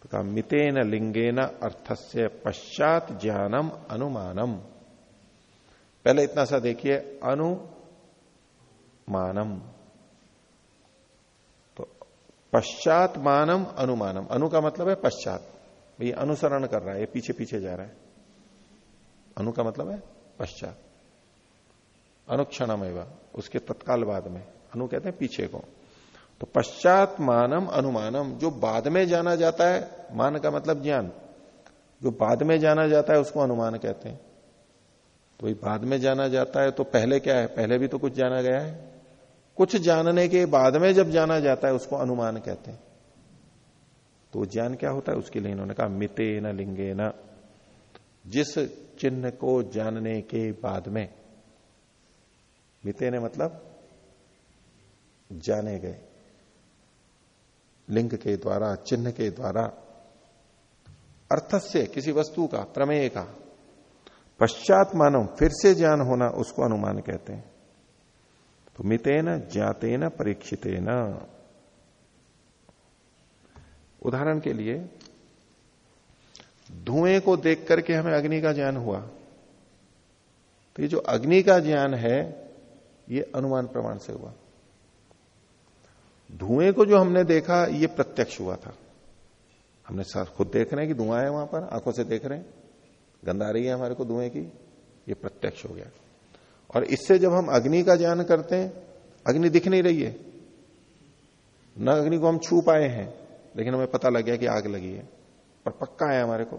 तो कहा मितेन लिंगेन अर्थस्य पश्चात ज्ञानम अनुमानम। पहले इतना सा देखिए, अनुमानम। तो पश्चात मानम, अनुमानम। अनु का मतलब है पश्चात। ये अनुसरण कर रहा है, ये पीछे पीछे जा रहा है। अनु का मतलब है पश्चात। अनुक्षणम एवं उसके तत्काल बाद में। अनु कहते हैं पीछे को। तो पश्चात मानम अनुमानम, जो बाद में जाना जाता है, मान का मतलब ज्ञान। जो बाद में जाना जाता है, उसको अनुमान कहते हैं। तो बाद में जाना जाता है तो पहले क्या है? पहले भी तो कुछ जाना गया है। कुछ जानने के बाद में जब जाना जाता है, उसको अनुमान कहते हैं। तो ज्ञान क्या होता है? उसके लिए इन्होंने कहा, मिते न लिंगे न। जिस चिन्ह को जानने के बाद में, मिते ने मतलब जाने गए। लिंग के द्वारा, चिन्ह के द्वारा अर्थ से किसी वस्तु का, प्रमेय का। पश्चात मानव फिर से ज्ञान होना उसको अनुमान कहते हैं। तो मितेन ज्ञातेन परीक्षितेन। उदाहरण के लिए, धुएँ को देख करके हमें अग्नि का ज्ञान हुआ। तो ये जो अग्नि का ज्ञान है, ये अनुमान प्रमाण से हुआ। धुएँ को जो हमने देखा, ये प्रत्यक्ष हुआ था। हमने साथ खुद देख रहे हैं कि धुआँ है वहाँ पर, आँखों से देख रहे हैं। आ रही है हमारे को धुएँ की, ये प्रत्यक्ष हो गया। और इससे जब हम अग्नि का ज्ञान करते हैं, अग्नि दिख नहीं रही है। न अग्नि को हम छू पाए हैं, लेकिन हमें पता लग गया कि आग लगी है। पर पक्का है हमारे को।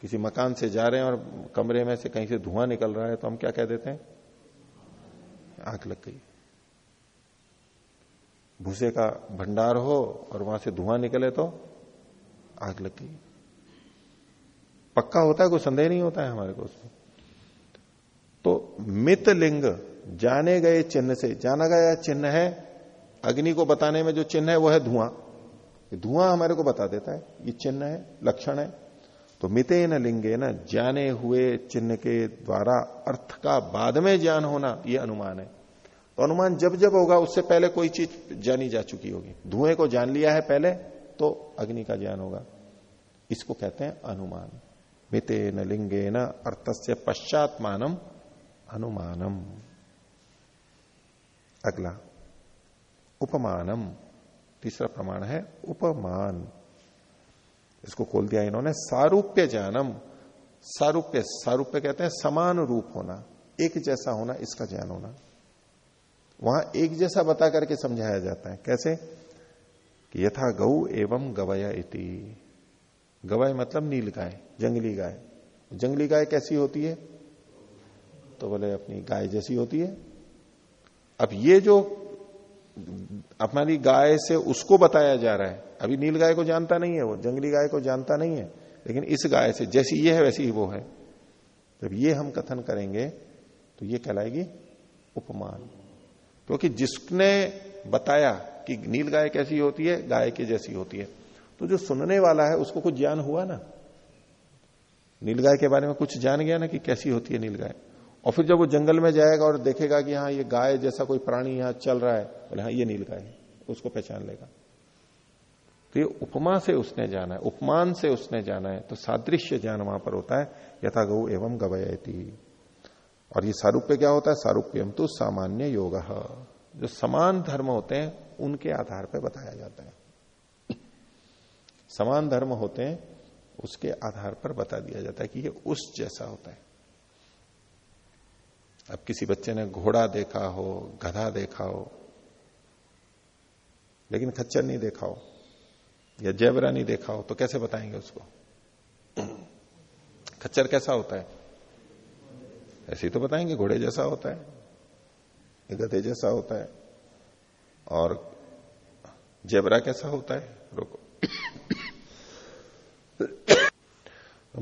किसी मकान से जा रहे हैं और कमरे में से कहीं से धुआँ निकल रहा है तो हम क्या कह देते हैं? आग लग गई। भूसे का भंडार हो और वहाँ से धुआँ निकले तो आग लग गई पक्का होता है, कोई संदेह नहीं होता है हमारे को उसमें तो मित लिंग जाने गए चिन्ह से, जाना गया चिन्ह है, अग्नि को बताने में जो चिन्ह है, वो है धुआँ। धुआँ हमारे को बता देता है, ये चिन्ह है, लक्षण है। तो मिते न लिंगे न जाने हुए चिन्ह के द्वारा अर्थ का बाद में ज्ञान होना, ये अनुमान है। तो अनुमान जब जब होगा, उससे पहले कोई चीज़ जानी जा चुकी होगी। धुएँ को जान लिया है पहले तो अग्नि का ज्ञान होगा। इसको कहते हैं अनुमान। मिते न लिंगे न अर्थस्य पश्चात्मानम अनुमानम। अगला, उपमानम। तीसरा प्रमाण है उपमान। इसको खोल दिया इन्होंने। सारूप्य ज्ञानम। सारूप्य सारूप्य कहते हैं समान रूप होना। एक जैसा होना, इसका ज्ञान होना। वहाँ एक जैसा बता करके समझाया जाता है। कैसे? कि यथा गौ एवं गवय इति। गवय मतलब नील गाय, जंगली गाय। जंगली गाय कैसी होती है? तो बोले, अपनी गाय जैसी होती है। अब ये जो हमारी गाय से उसको बताया जा रहा है, अभी नील गाय को जानता नहीं है वो, जंगली गाय को जानता नहीं है, लेकिन इस गाय से जैसी ये है, वैसी ही वो है। जब ये हम कथन करेंगे तो ये कहलाएगी उपमान। क्योंकि जिसने बताया कि नील गाय कैसी होती है, गाय की जैसी होती है। तो जो सुनने वाला है, उसको कुछ ज्ञान हुआ ना? नील गाय के बारे में कुछ जान गया ना कि कैसी होती है नील गाय? और फिर जब वो जंगल में जाएगा और देखेगा कि हाँ ये गाय जैसा कोई प्राणी यहाँ चल रहा है, बोले हाँ ये नील गाय है, उसको पहचान लेगा। तो ये उपमा से उसने जाना है, उपमान से उसने जाना है तो सादृश्य ज्ञान वहाँ पर होता है, यथा गौ एवं गवयती। और ये सारूप्य क्या होता है? सारूप्यम तो सामान्य योग जो समान धर्म होते हैं, उनके आधार पर बताया जाता है। समान धर्म होते हैं, उसके आधार पर बता दिया जाता है कि ये उस जैसा होता है। अब किसी बच्चे ने घोड़ा देखा हो, गधा देखा हो, लेकिन खच्चर नहीं देखा हो, या जयबरा नहीं देखा हो तो कैसे बताएँगे उसको? खच्चर कैसा होता है? ऐसे तो बताएँगे, घोड़े जैसा होता है गधे जैसा होता है, और जेबरा कैसा होता है, रोको।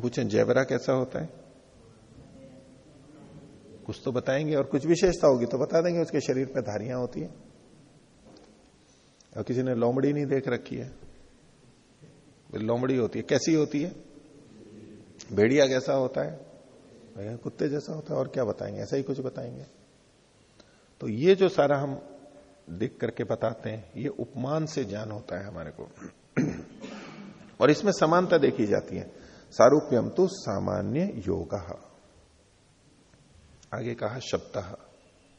पूछे, जेबरा कैसा होता है? कुछ तो बताएँगे, और कुछ विशेषता होगी तो बता देंगे, उसके शरीर पर धारियाँ होती है। और किसी ने लोमड़ी नहीं देख रखी है, लोमड़ी होती है, कैसी होती है? भेड़िया कैसा होता है कुत्ते जैसा होता है, और क्या बताएँगे? ऐसा ही कुछ बताएँगे। तो ये जो सारा हम देख करके बताते हैं, ये उपमान से ज्ञान होता है हमारे को। और इसमें समानता देखी जाती है। सारूप्यम तो सामान्य योग। आगे कहा शब्द।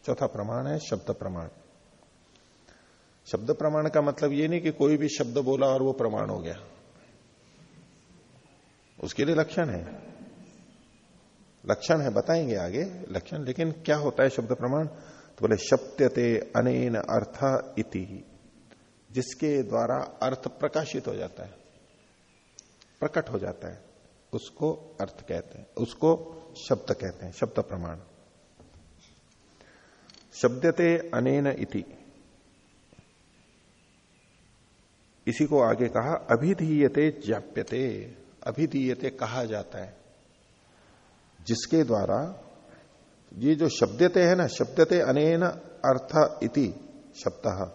चौथा प्रमाण है, शब्द प्रमाण। शब्द प्रमाण का मतलब ये नहीं कि कोई भी शब्द बोला और वो प्रमाण हो गया। उसके लिए लक्षण है। लक्षण है, बताएँगे आगे लक्षण, लेकिन क्या होता है शब्द प्रमाण? तो बोले शब्दते अनेन अर्थ इति, जिसके द्वारा अर्थ प्रकाशित हो जाता है, प्रकट हो जाता है, उसको अर्थ कहते हैं, उसको शब्द कहते हैं, शब्द प्रमाण। शब्दते अनेन इति, इसी को आगे कहा, अभिधीयते ज्ञाप्यते, अभिधीयते कहा जाता है। जिसके द्वारा ये जो शब्दते है ना, शब्दते अनेन अर्थ इति शब्द,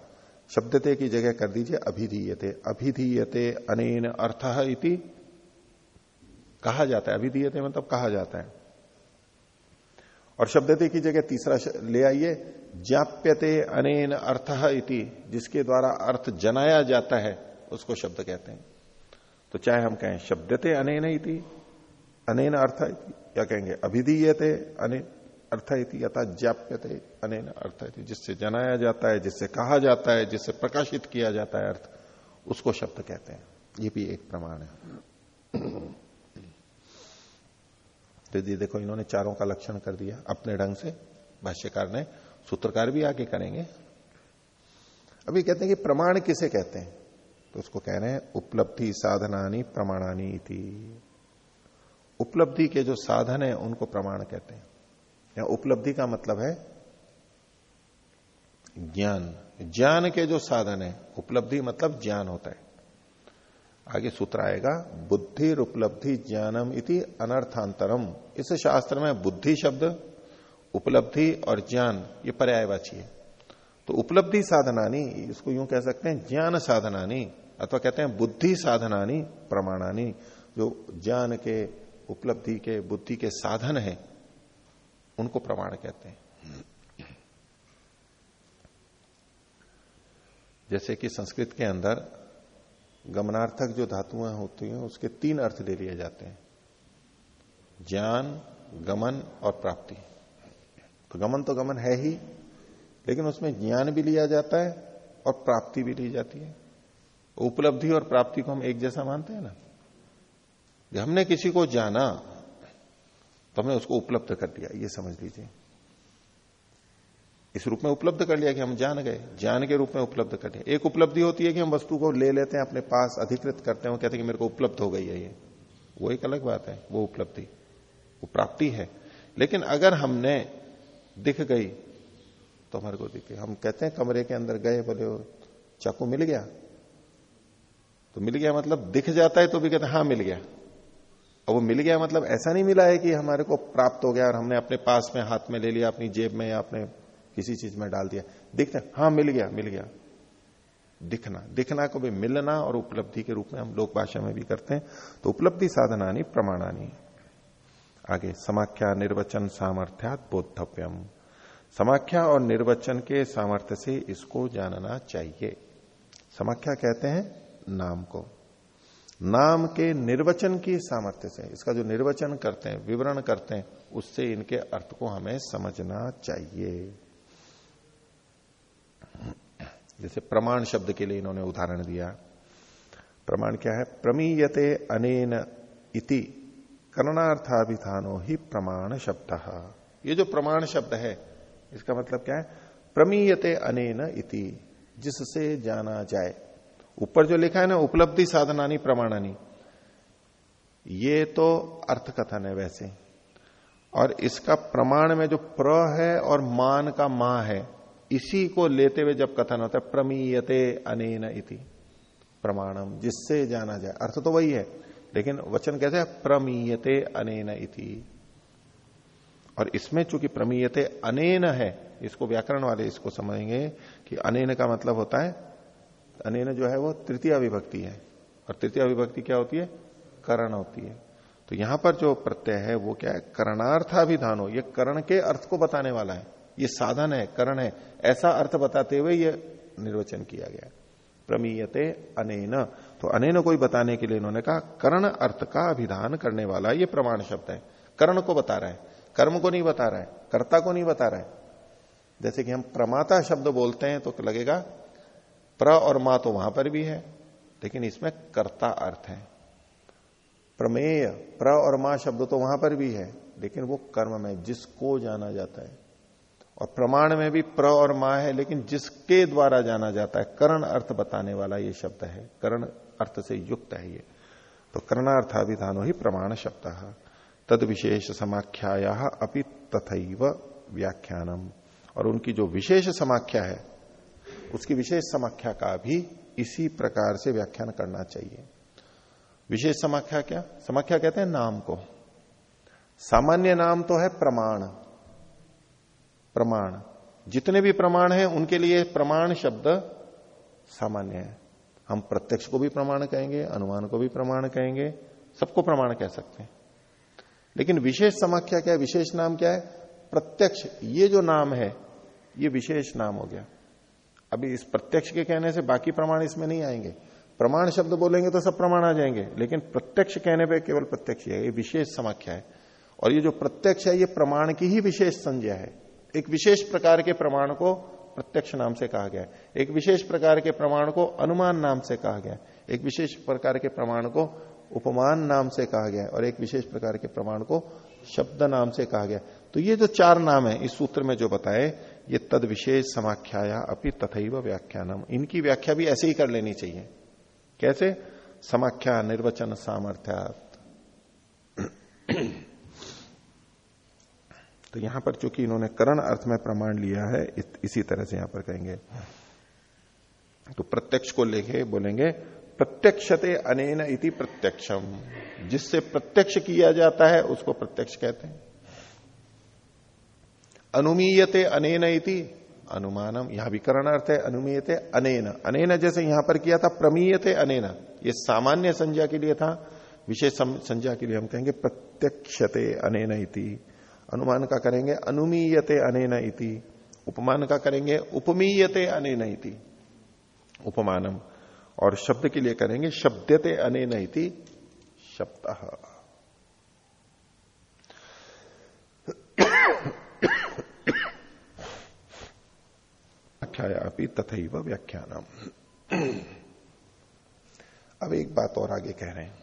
शब्दते की जगह कर दीजिए, अभिधीयते अभिधीयते अनेन अर्थ इति कहा जाता है, अभिधीयते मतलब कहा जाता है। और शब्दते की जगह तीसरा ले आइए जाप्यते अनेन अर्थ इति, जिसके द्वारा अर्थ जनाया जाता है, उसको शब्द कहते हैं। तो चाहे हम कहें शब्दते अनेन इति, अनेन अर्थ या कहेंगे? अभिधीयते अनेन अर्थ यथा जाप्यते अनेन अर्थ जिससे जनाया जाता है, जिससे कहा जाता है, जिससे प्रकाशित किया जाता है अर्थ, उसको शब्द कहते हैं। ये भी एक प्रमाण है। तो ये देखो, इन्होंने चारों का लक्षण कर दिया अपने ढंग से। भाष्यकार ने सूत्रकार भी आगे करेंगे। अभी कहते हैं कि प्रमाण किसे कहते हैं? तो उसको कह रहे हैं, उपलब्धि साधनानी प्रमाणानी इति। उपलब्धि के जो साधन है, उनको प्रमाण कहते हैं। या उपलब्धि का मतलब है ज्ञान। ज्ञान के जो साधन है, उपलब्धि मतलब ज्ञान होता है। आगे सूत्र आएगा बुद्धि उपलब्धि ज्ञानम इति अनर्थांतरम। इस शास्त्र में बुद्धि शब्द, उपलब्धि और ज्ञान, ये पर्यायवाची है। तो उपलब्धि साधनानी, इसको यूँ कह सकते हैं, ज्ञान साधनानी, अथवा कहते हैं बुद्धि साधनानी, प्रमाणानी, जो ज्ञान के उपलब्धि के, बुद्धि के साधन है, उनको प्रमाण कहते हैं। जैसे कि संस्कृत के अंदर गमनार्थक जो धातुएँ होती हैं, उसके तीन अर्थ ले लिए जाते हैं। ज्ञान, गमन और प्राप्ति। तो गमन तो गमन है ही, लेकिन उसमें ज्ञान भी लिया जाता है और प्राप्ति भी ली जाती है। उपलब्धि और प्राप्ति को हम एक जैसा मानते हैं ना? हमने किसी को जाना तो हमने उसको उपलब्ध कर दिया। ये समझ लीजिए। इस रूप में उपलब्ध कर लिया कि हम जान गए। ज्ञान के रूप में उपलब्ध कर लिया एक उपलब्धि होती है कि हम वस्तु को ले लेते हैं, अपने पास अधिकृत करते हैं कहते हैं कि मेरे को उपलब्ध हो गई है ये। वो एक अलग बात है, वो उपलब्धि। वो प्राप्ति है। लेकिन अगर हमने दिख गई तो हमारे को दिखे। हम कहते हैं, कमरे के अंदर गए, बोले चाकू मिल गया? तो मिल गया मतलब दिख जाता है तो भी कहते हैं हाँ मिल गया। और वो मिल गया मतलब ऐसा नहीं मिला है कि हमारे को प्राप्त हो गया और हमने अपने पास में हाथ में ले लिया, अपनी जेब में या अपने किसी चीज़ में डाल दिया। दिखते हाँ मिल गया मिल गया। दिखना दिखना को भी मिलना और उपलब्धि के रूप में हम लोक भाषा में भी करते हैं। तो उपलब्धि साधना साधनानी, प्रमाणानी। आगे, समाख्या निर्वचन सामर्थ्यात बोधव्यम समाख्या और निर्वचन के सामर्थ्य से इसको जानना चाहिए। समाख्या कहते हैं नाम को। नाम के निर्वचन की सामर्थ्य से, इसका जो निर्वचन करते हैं, विवरण करते हैं, उससे इनके अर्थ को हमें समझना चाहिए। जैसे प्रमाण शब्द के लिए इन्होंने उदाहरण दिया। प्रमाण क्या है? प्रमीयते अनेन इति करणार्थाभिधानो ही प्रमाण शब्द। ये जो प्रमाण शब्द है, इसका मतलब क्या है? प्रमीयते अनेन इति, जिससे जाना जाए। ऊपर जो लिखा है ना, उपलब्धि साधनानी प्रमाणानी। ये तो अर्थ कथन है वैसे। और इसका प्रमाण में जो प्र है और मान का माँ है, इसी को लेते हुए जब कथन होता है, प्रमीयते अनेन इति, प्रमाणम, जिससे जाना जाए। अर्थ तो वही है, लेकिन वचन कैसे है, प्रमीयते अनेन इति। और इसमें चूँकि प्रमीयते अनेन है, इसको व्याकरण वाले इसको समझेंगे कि अनेन का मतलब होता है अनेन जो है वो तृतीय विभक्ति है। और तृतीय विभक्ति क्या होती है? करण होती है। तो यहाँ पर जो प्रत्यय है, वो क्या है? करणार्थाभिधान। हो ये करण के अर्थ को बताने वाला है। ये साधन है, करण है। ऐसा अर्थ बताते हुए ये निर्वचन किया गया प्रमीयते अनेन। तो अनेन कोई बताने के लिए इन्होंने कहा, कर्ण अर्थ का अभिधान करने वाला ये प्रमाण शब्द है। कर्ण को बता रहा है। कर्म को नहीं बता रहा है। कर्ता को नहीं बता रहा है। जैसे कि हम प्रमाता शब्द बोलते हैं तो लगेगा प्र और मा तो वहाँ पर भी है, लेकिन इसमें कर्ता अर्थ है। प्रमेय, प्र और मा शब्द तो वहाँ पर भी है, लेकिन वो कर्म में, जिसको जाना जाता है। और प्रमाण में भी प्र और मा है, लेकिन जिसके द्वारा जाना जाता है। करण अर्थ बताने वाला ये शब्द है। करण अर्थ से युक्त है ये। तो करणार्थाभिधानो ही प्रमाण शब्द। तद विशेष समाख्याया अपि तथैव व्याख्यानम। और उनकी जो विशेष समाख्या है उसकी विशेष समाख्या का भी इसी प्रकार से व्याख्यान करना चाहिए। विशेष समाख्या क्या? समाख्या कहते हैं नाम को। सामान्य नाम तो है प्रमाण। प्रमाण। जितने भी प्रमाण हैं, उनके लिए प्रमाण शब्द सामान्य है। हम प्रत्यक्ष को भी प्रमाण कहेंगे, अनुमान को भी प्रमाण कहेंगे, सबको प्रमाण कह सकते हैं। लेकिन विशेष समाख्या क्या है? विशेष नाम क्या है? प्रत्यक्ष। ये जो नाम है, ये विशेष नाम हो गया। अभी इस प्रत्यक्ष के कहने से बाकी प्रमाण इसमें नहीं आएँगे। प्रमाण शब्द बोलेंगे तो सब प्रमाण आ जाएँगे, लेकिन प्रत्यक्ष कहने पे केवल प्रत्यक्ष है ये विशेष समाख्या है। और ये जो प्रत्यक्ष है, ये प्रमाण की ही विशेष संज्ञा है। एक विशेष प्रकार के प्रमाण को प्रत्यक्ष नाम से कहा गया है। एक विशेष प्रकार के प्रमाण को अनुमान नाम से कहा गया है। एक विशेष प्रकार के प्रमाण को उपमान नाम से कहा गया और एक विशेष प्रकार के प्रमाण को शब्द नाम से कहा गया तो ये जो चार नाम है, इस सूत्र में जो बताए ये तद विशेष समाख्याया अपनी तथैव व्याख्यानम। इनकी व्याख्या भी ऐसे ही कर लेनी चाहिए। कैसे? समाख्या निर्वचन सामर्थ्यात। तो यहाँ पर चूँकि इन्होंने करण अर्थ में प्रमाण लिया है इसी तरह से यहाँ पर कहेंगे। तो प्रत्यक्ष को लेके बोलेंगे, प्रत्यक्षते अनेन इति प्रत्यक्षम। जिससे प्रत्यक्ष किया जाता है, उसको प्रत्यक्ष कहते हैं। अनुमीयते अनेन इति अनुमानम। यहाँ भी करण अर्थ है, अनुमीयते अनेन। अनेन जैसे यहाँ पर किया था, प्रमीयते अनेन। ये सामान्य संज्ञा के लिए था, विशेष संज्ञा के लिए हम कहेंगे प्रत्यक्षते अनेन इति। अनुमान का करेंगे अनुमीयते अनेन इति। उपमान का करेंगे उपमीयते अनेन इति। उपमानम। और शब्द के लिए करेंगे शब्दते अनेन इति। शब्द। व्याख्यायापि तथैव व्याख्यानम। अब एक बात और आगे कह रहे हैं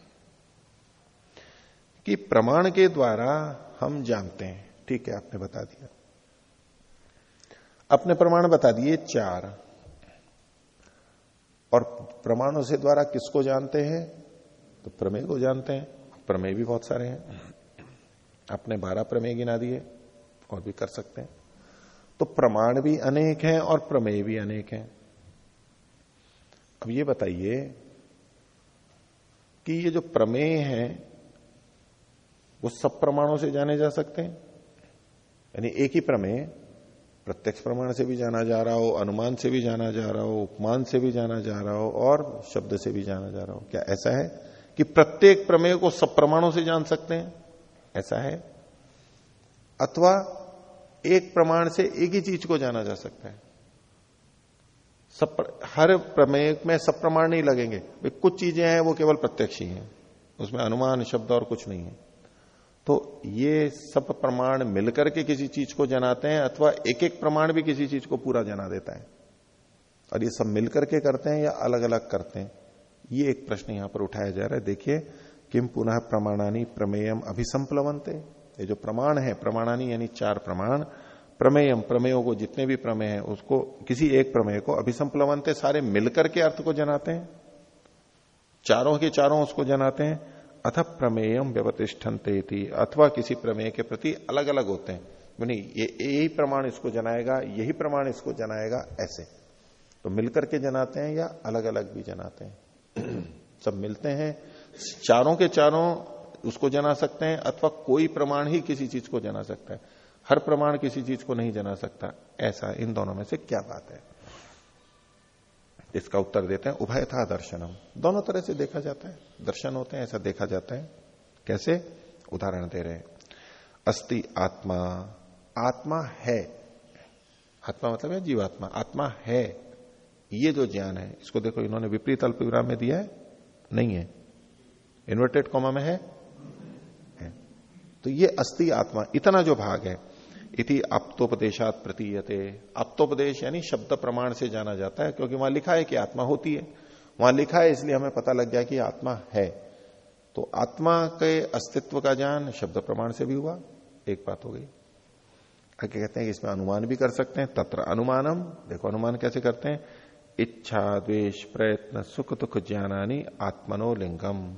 कि प्रमाण के द्वारा हम जानते हैं, ठीक है, आपने बता दिया। अपने प्रमाण बता दिए चार। और प्रमाणों से द्वारा किसको जानते हैं? तो प्रमेय को जानते हैं। प्रमेय भी बहुत सारे हैं। आपने बारह प्रमेय गिना दिए, और भी कर सकते हैं। तो प्रमाण भी अनेक हैं और प्रमेय भी अनेक हैं। अब ये बताइए कि ये जो प्रमेय हैं, वो सब प्रमाणों से जाने जा सकते हैं? यानी एक ही प्रमेय, प्रत्यक्ष प्रमाण से भी जाना जा रहा हो, अनुमान से भी जाना जा रहा हो, उपमान से भी जाना जा रहा हो, और शब्द से भी जाना जा रहा हो। क्या ऐसा है कि प्रत्येक प्रमेय को सब प्रमाणों से जान सकते हैं? ऐसा है? अथवा एक प्रमाण से एक ही चीज़ को जाना जा सकता है। सब हर प्रमेय में सब प्रमाण नहीं लगेंगे। कुछ चीज़ें हैं, वो केवल प्रत्यक्ष ही। हैं उसमें अनुमान, शब्द और कुछ नहीं है। तो ये सब प्रमाण मिलकर के किसी चीज़ को जनाते हैं, अथवा एक एक प्रमाण भी किसी चीज़ को पूरा जना देता है। और ये सब मिलकर के करते हैं या अलग अलग करते हैं? ये एक प्रश्न यहाँ पर उठाया जा रहा है। देखिए किम पुनः प्रमाणानी प्रमेयम अभिसंप्लवंते ये जो प्रमाण है, प्रमाणानी यानी चार प्रमाण, प्रमेयम, प्रमेयों को जितने भी प्रमेय हैं, उसको किसी एक प्रमेय को अभिसंप्लवंते सारे मिलकर के अर्थ को जनाते हैं। चारों के चारों उसको जनाते हैं। अथ प्रमेयम व्यवतिष्ठनते थी अथवा किसी प्रमेय के प्रति अलग अलग होते हैं। नहीं ये यही प्रमाण इसको जनाएगा, यही प्रमाण इसको जनाएगा, ऐसे। तो मिलकर के जनाते हैं या अलग अलग भी जनाते हैं। सब मिलते हैं। चारों के चारों उसको जना सकते हैं, अथवा कोई प्रमाण ही किसी चीज़ को जना सकता है। हर प्रमाण किसी चीज़ को नहीं जना सकता। ऐसा इन दोनों में से क्या बात है? इसका उत्तर देते हैं उभय था दर्शनम। दोनों तरह से देखा जाता है। दर्शन होते हैं, ऐसा देखा जाता है। कैसे? उदाहरण दे रहे हैं। अस्ति आत्मा। आत्मा है। आत्मा मतलब है जीवात्मा। आत्मा है। ये जो ज्ञान है, इसको देखो, इन्होंने विपरीत अल्प में दिया है। नहीं है। इन्वर्टेड कॉमा में है। तो ये अस्थि आत्मा, इतना जो भाग है, इति अप्तोपदेशात प्रतीयते। अप्तोपदेश यानी शब्द प्रमाण से जाना जाता है, क्योंकि वहाँ लिखा है कि आत्मा होती है। वहाँ लिखा है इसलिए हमें पता लग गया कि आत्मा है। तो आत्मा के अस्तित्व का ज्ञान शब्द प्रमाण से भी हुआ। एक बात हो गई। आगे कहते हैं कि इसमें अनुमान भी कर सकते हैं। तत्र अनुमानम, देखो अनुमान कैसे करते हैं। इच्छा द्वेश प्रयत्न, सुख दुख, ज्ञानानी, आत्मनो लिंगम।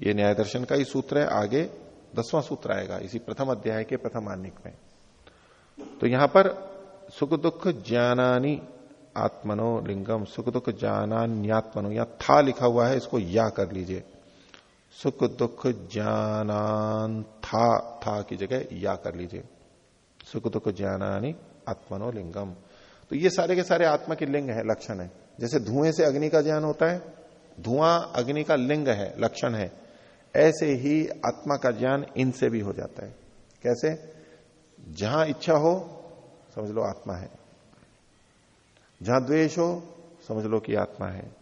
ये न्याय दर्शन का ही सूत्र है। आगे दसवां सूत्र आएगा, इसी प्रथम अध्याय के प्रथम आनिक में। तो यहाँ पर सुख दुख ज्ञानानी आत्मनो लिंगम, सुख दुख ज्ञानान्यात्मनो, या था लिखा हुआ है, इसको या कर लीजिए। सुख दुख ज्ञानान था था की जगह या कर लीजिए। सुख दुख ज्ञानानी आत्मनो लिंगम। तो ये सारे के सारे आत्मा के लिंग है, लक्षण है। जैसे धुएँ से अग्नि का ज्ञान होता है, धुआँ अग्नि का लिंग है, लक्षण है। ऐसे ही आत्मा का ज्ञान इनसे भी हो जाता है। कैसे? जहाँ इच्छा हो, समझ लो आत्मा है। जहाँ द्वेष हो, समझ लो कि आत्मा है।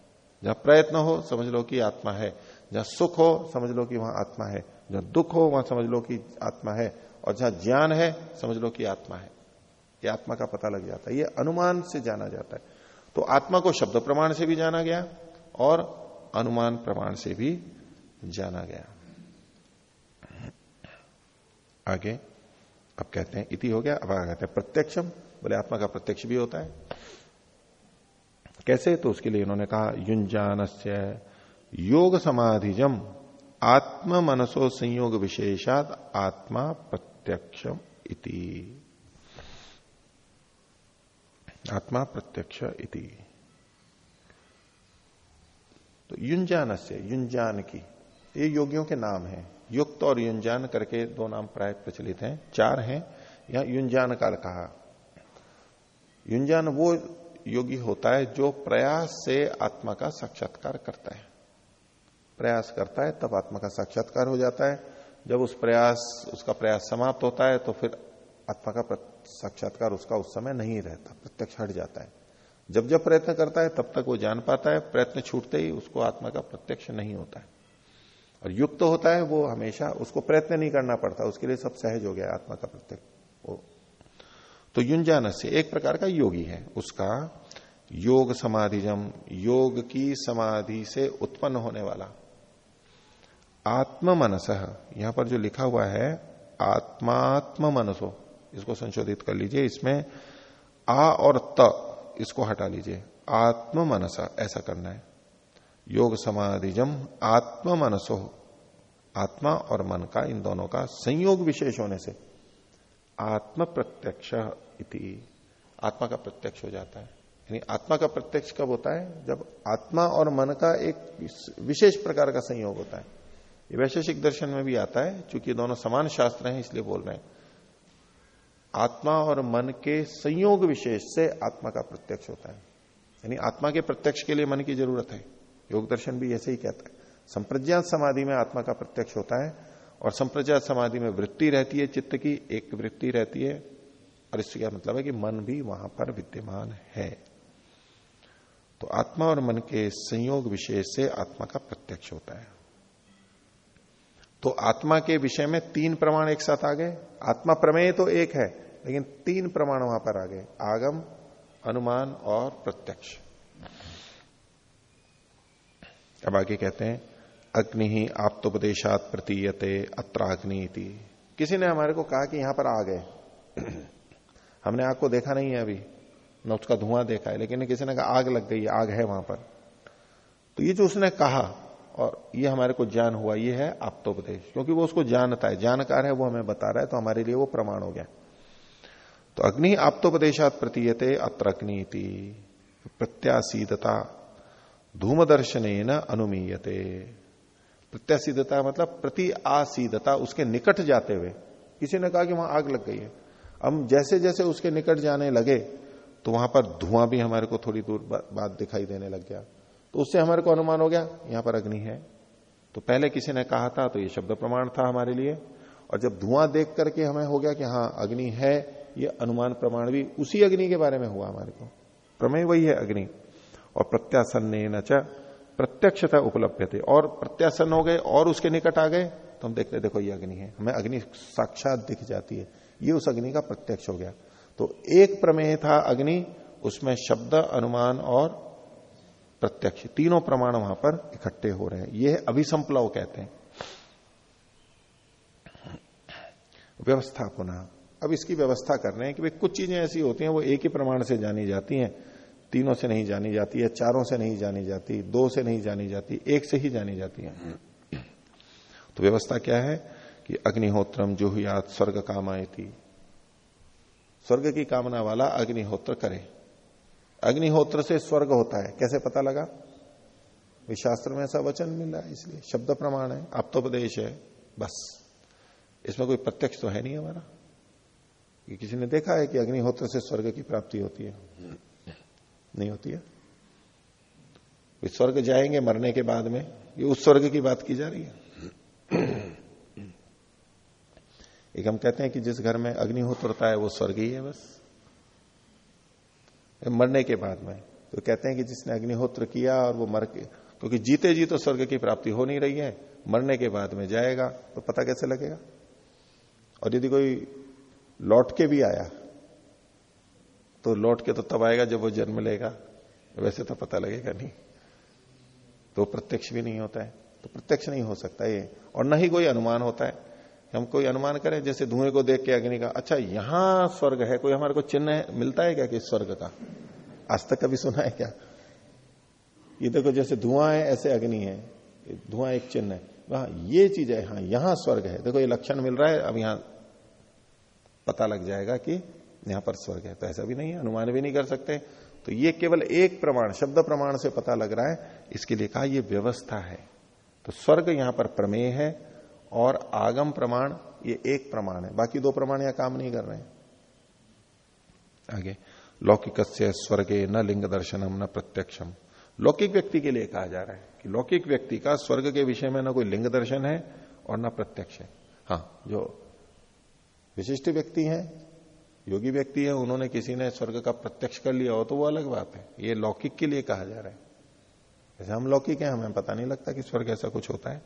जहाँ प्रयत्न हो, समझ लो कि आत्मा है। जहाँ सुख हो, समझ लो कि वहाँ आत्मा है। जहाँ दुख हो, वहाँ समझ लो कि आत्मा है। और जहाँ ज्ञान है, समझ लो कि आत्मा है। ये आत्मा का पता लग जाता है। ये अनुमान से जाना जाता है। तो आत्मा को शब्द प्रमाण से भी जाना गया और अनुमान प्रमाण से भी जाना गया। आगे, अब कहते हैं, इति हो गया, अब आगे कहते हैं, प्रत्यक्षम, बोले आत्मा का प्रत्यक्ष भी होता है। कैसे? तो उसके लिए उन्होंने कहा युंजान योग समाधिजम आत्म मनसो संयोग विशेषात आत्मा प्रत्यक्षम इति। आत्मा प्रत्यक्ष इति। तो युंजान से युंजान की ये योगियों के नाम हैं। युक्त और युंजान करके दो नाम प्राय प्रचलित हैं। चार हैं यहाँ युंजान काल कहा। युंजान वो योगी होता है जो प्रयास से आत्मा का साक्षात्कार करता है। प्रयास करता है, तब आत्मा का साक्षात्कार हो जाता है। जब उस प्रयास, उसका प्रयास समाप्त होता है तो फिर आत्मा का साक्षात्कार उसका उस समय नहीं रहता, प्रत्यक्ष हट जाता है। जब जब प्रयत्न करता है, तब तक वो जान पाता है। प्रयत्न छूटते ही उसको आत्मा का प्रत्यक्ष नहीं होता है। और युक्त तो होता है, वो हमेशा उसको प्रयत्न नहीं करना पड़ता, उसके लिए सब सहज हो गया आत्मा का प्रत्येक तो युंजान से एक प्रकार का योगी है, उसका योग समाधिजम, योग की समाधि से उत्पन्न होने वाला। आत्म मनस यहाँ पर जो लिखा हुआ है आत्मात्म मनसो इसको संशोधित कर लीजिए, इसमें आ और त, इसको हटा लीजिए। आत्म मनसा ऐसा करना है। योग समाधिजम आत्म मनसो आत्मा और मन का, इन दोनों का संयोग विशेष होने से आत्म प्रत्यक्ष आत्मा का प्रत्यक्ष हो जाता है। यानी आत्मा का प्रत्यक्ष कब होता है? जब आत्मा और मन का एक विशेष प्रकार का संयोग होता है। ये वैशेषिक दर्शन में भी आता है क्योंकि दोनों समान शास्त्र हैं, इसलिए बोल रहे हैं। आत्मा और मन के संयोग विशेष से आत्मा का प्रत्यक्ष होता है। यानी आत्मा के प्रत्यक्ष के लिए मन की ज़रूरत है। योग दर्शन भी ऐसे ही कहता है। संप्रज्ञात समाधि में आत्मा का प्रत्यक्ष होता है और संप्रज्ञात समाधि में वृत्ति रहती है, चित्त की एक वृत्ति रहती है, और इससे क्या मतलब है कि मन भी वहाँ पर विद्यमान है। तो आत्मा और मन के संयोग विशेष से आत्मा का प्रत्यक्ष होता है। तो आत्मा के विषय में तीन प्रमाण एक साथ आ गए। आत्मा प्रमेय तो एक है, लेकिन तीन प्रमाण वहाँ पर आ गए। आगम, अनुमान और प्रत्यक्ष। अब आगे कहते हैं अग्नि ही आप्तोपदेशात प्रतीयते अत्राग्नि किसी ने हमारे को कहा कि यहाँ पर आग है हमने आग को देखा नहीं है अभी। न उसका धुआँ देखा है, लेकिन किसी ने कहा, आग लग गई, आग है वहाँ पर। तो ये जो उसने कहा, और ये हमारे को ज्ञान हुआ, ये है आप्तोपदेश। क्योंकि वो उसको जानता है, जानकार है, वो हमें बता रहा है तो हमारे लिए वो प्रमाण हो गया। तो अग्नि आप्तोपदेशात प्रतीयते अत्र अग्नि प्रत्यासीदता धूमदर्शन अनुमीयते। प्रत्यासीदता मतलब प्रति आसीदता उसके निकट जाते हुए। किसी ने कहा कि वहाँ आग लग गई है। हम जैसे जैसे उसके निकट जाने लगे तो वहाँ पर धुआँ भी हमारे को थोड़ी दूर बाद दिखाई देने लग गया। तो उससे हमारे को अनुमान हो गया, यहाँ पर अग्नि है। तो पहले किसी ने कहा था तो ये शब्द प्रमाण था हमारे लिए। और जब धुआँ देख करके हमें हो गया कि हाँ अग्नि है, ये अनुमान प्रमाण भी उसी अग्नि के बारे में हुआ हमारे को। प्रमेय वही है अग्नि। और प्रत्यासन प्रत्यक्षता उपलब्ध थे। और प्रत्यासन हो गए और उसके निकट आ गए। तो हम देखते देखो ये अग्नि है। हमें अग्नि साक्षात दिख जाती है। ये उस अग्नि का प्रत्यक्ष हो गया। तो एक प्रमेय था अग्नि, उसमें शब्द, अनुमान और प्रत्यक्ष। तीनों प्रमाण वहाँ पर इकट्ठे हो रहे हैं। ये अभिसंप्लव कहते हैं। व्यवस्था पुनः। अब इसकी व्यवस्था कर रहे हैं कि भाई कुछ चीज़ें ऐसी होती हैं, वो एक ही प्रमाण से जानी जाती हैं। तीनों से नहीं जानी जाती है चारों से नहीं जानी जाती, दो से नहीं जानी जाती, एक से ही जानी जाती है। तो व्यवस्था क्या है कि अग्निहोत्रम जो आज स्वर्ग काम आई थी स्वर्ग की कामना वाला अग्निहोत्र करे। अग्निहोत्र से स्वर्ग होता है। कैसे पता लगा? शास्त्र में ऐसा वचन मिला, इसलिए शब्द प्रमाण है, आप्तोपदेश है, बस। इसमें कोई प्रत्यक्ष तो है नहीं हमारा। कि किसी ने देखा है कि अग्निहोत्र से स्वर्ग की प्राप्ति होती है। नहीं होती है। वे स्वर्ग जाएँगे मरने के बाद में। ये उस स्वर्ग की बात की जा रही है। एक हम कहते हैं कि जिस घर में अग्निहोत्र होता है, वो स्वर्ग ही है बस। मरने के बाद में। तो कहते हैं कि जिसने अग्निहोत्र किया और वो मर के क्योंकि जीते जी तो स्वर्ग की प्राप्ति हो नहीं रही है। मरने के बाद में जाएगा तो पता कैसे लगेगा? और यदि कोई लौट के भी आया तो लौट के तो तब आएगा जब वो जन्म लेगा। वैसे तो पता लगेगा नहीं। तो प्रत्यक्ष भी नहीं होता है। तो प्रत्यक्ष नहीं हो सकता ये। और न ही कोई अनुमान होता है। हम कोई अनुमान करें, जैसे धुएँ को देख के अग्नि का अच्छा यहाँ स्वर्ग है, कोई हमारे को चिन्ह मिलता है क्या कि स्वर्ग का? आज तक कभी सुना है क्या? ये देखो, जैसे धुआँ है, ऐसे अग्नि है। धुआँ एक चिन्ह है। वहाँ ये चीज़ है हाँ यहाँ स्वर्ग है। देखो, ये लक्षण मिल रहा है, अब यहाँ पता लग जाएगा कि यहाँ पर स्वर्ग है तो ऐसा भी नहीं है, अनुमान भी नहीं कर सकते। तो ये केवल एक प्रमाण, शब्द प्रमाण से पता लग रहा है, इसके लिए कहा ये व्यवस्था है। तो स्वर्ग यहाँ पर प्रमेय है और आगम प्रमाण ये एक प्रमाण है। बाकी दो प्रमाण यहाँ काम नहीं कर रहे हैं। आगे लौकिक स्वर्गे न लिंग दर्शनम न प्रत्यक्षम। लौकिक व्यक्ति के लिए कहा जा रहा है कि लौकिक व्यक्ति का स्वर्ग के विषय में न कोई लिंग दर्शन है और न प्रत्यक्ष है। हाँ जो विशिष्ट व्यक्ति हैं योगी व्यक्ति है, उन्होंने किसी ने स्वर्ग का प्रत्यक्ष कर लिया हो तो वो अलग बात है। ये लौकिक के लिए कहा जा रहा है। जैसे हम लौकिक हैं, हमें पता नहीं लगता कि स्वर्ग ऐसा कुछ होता है।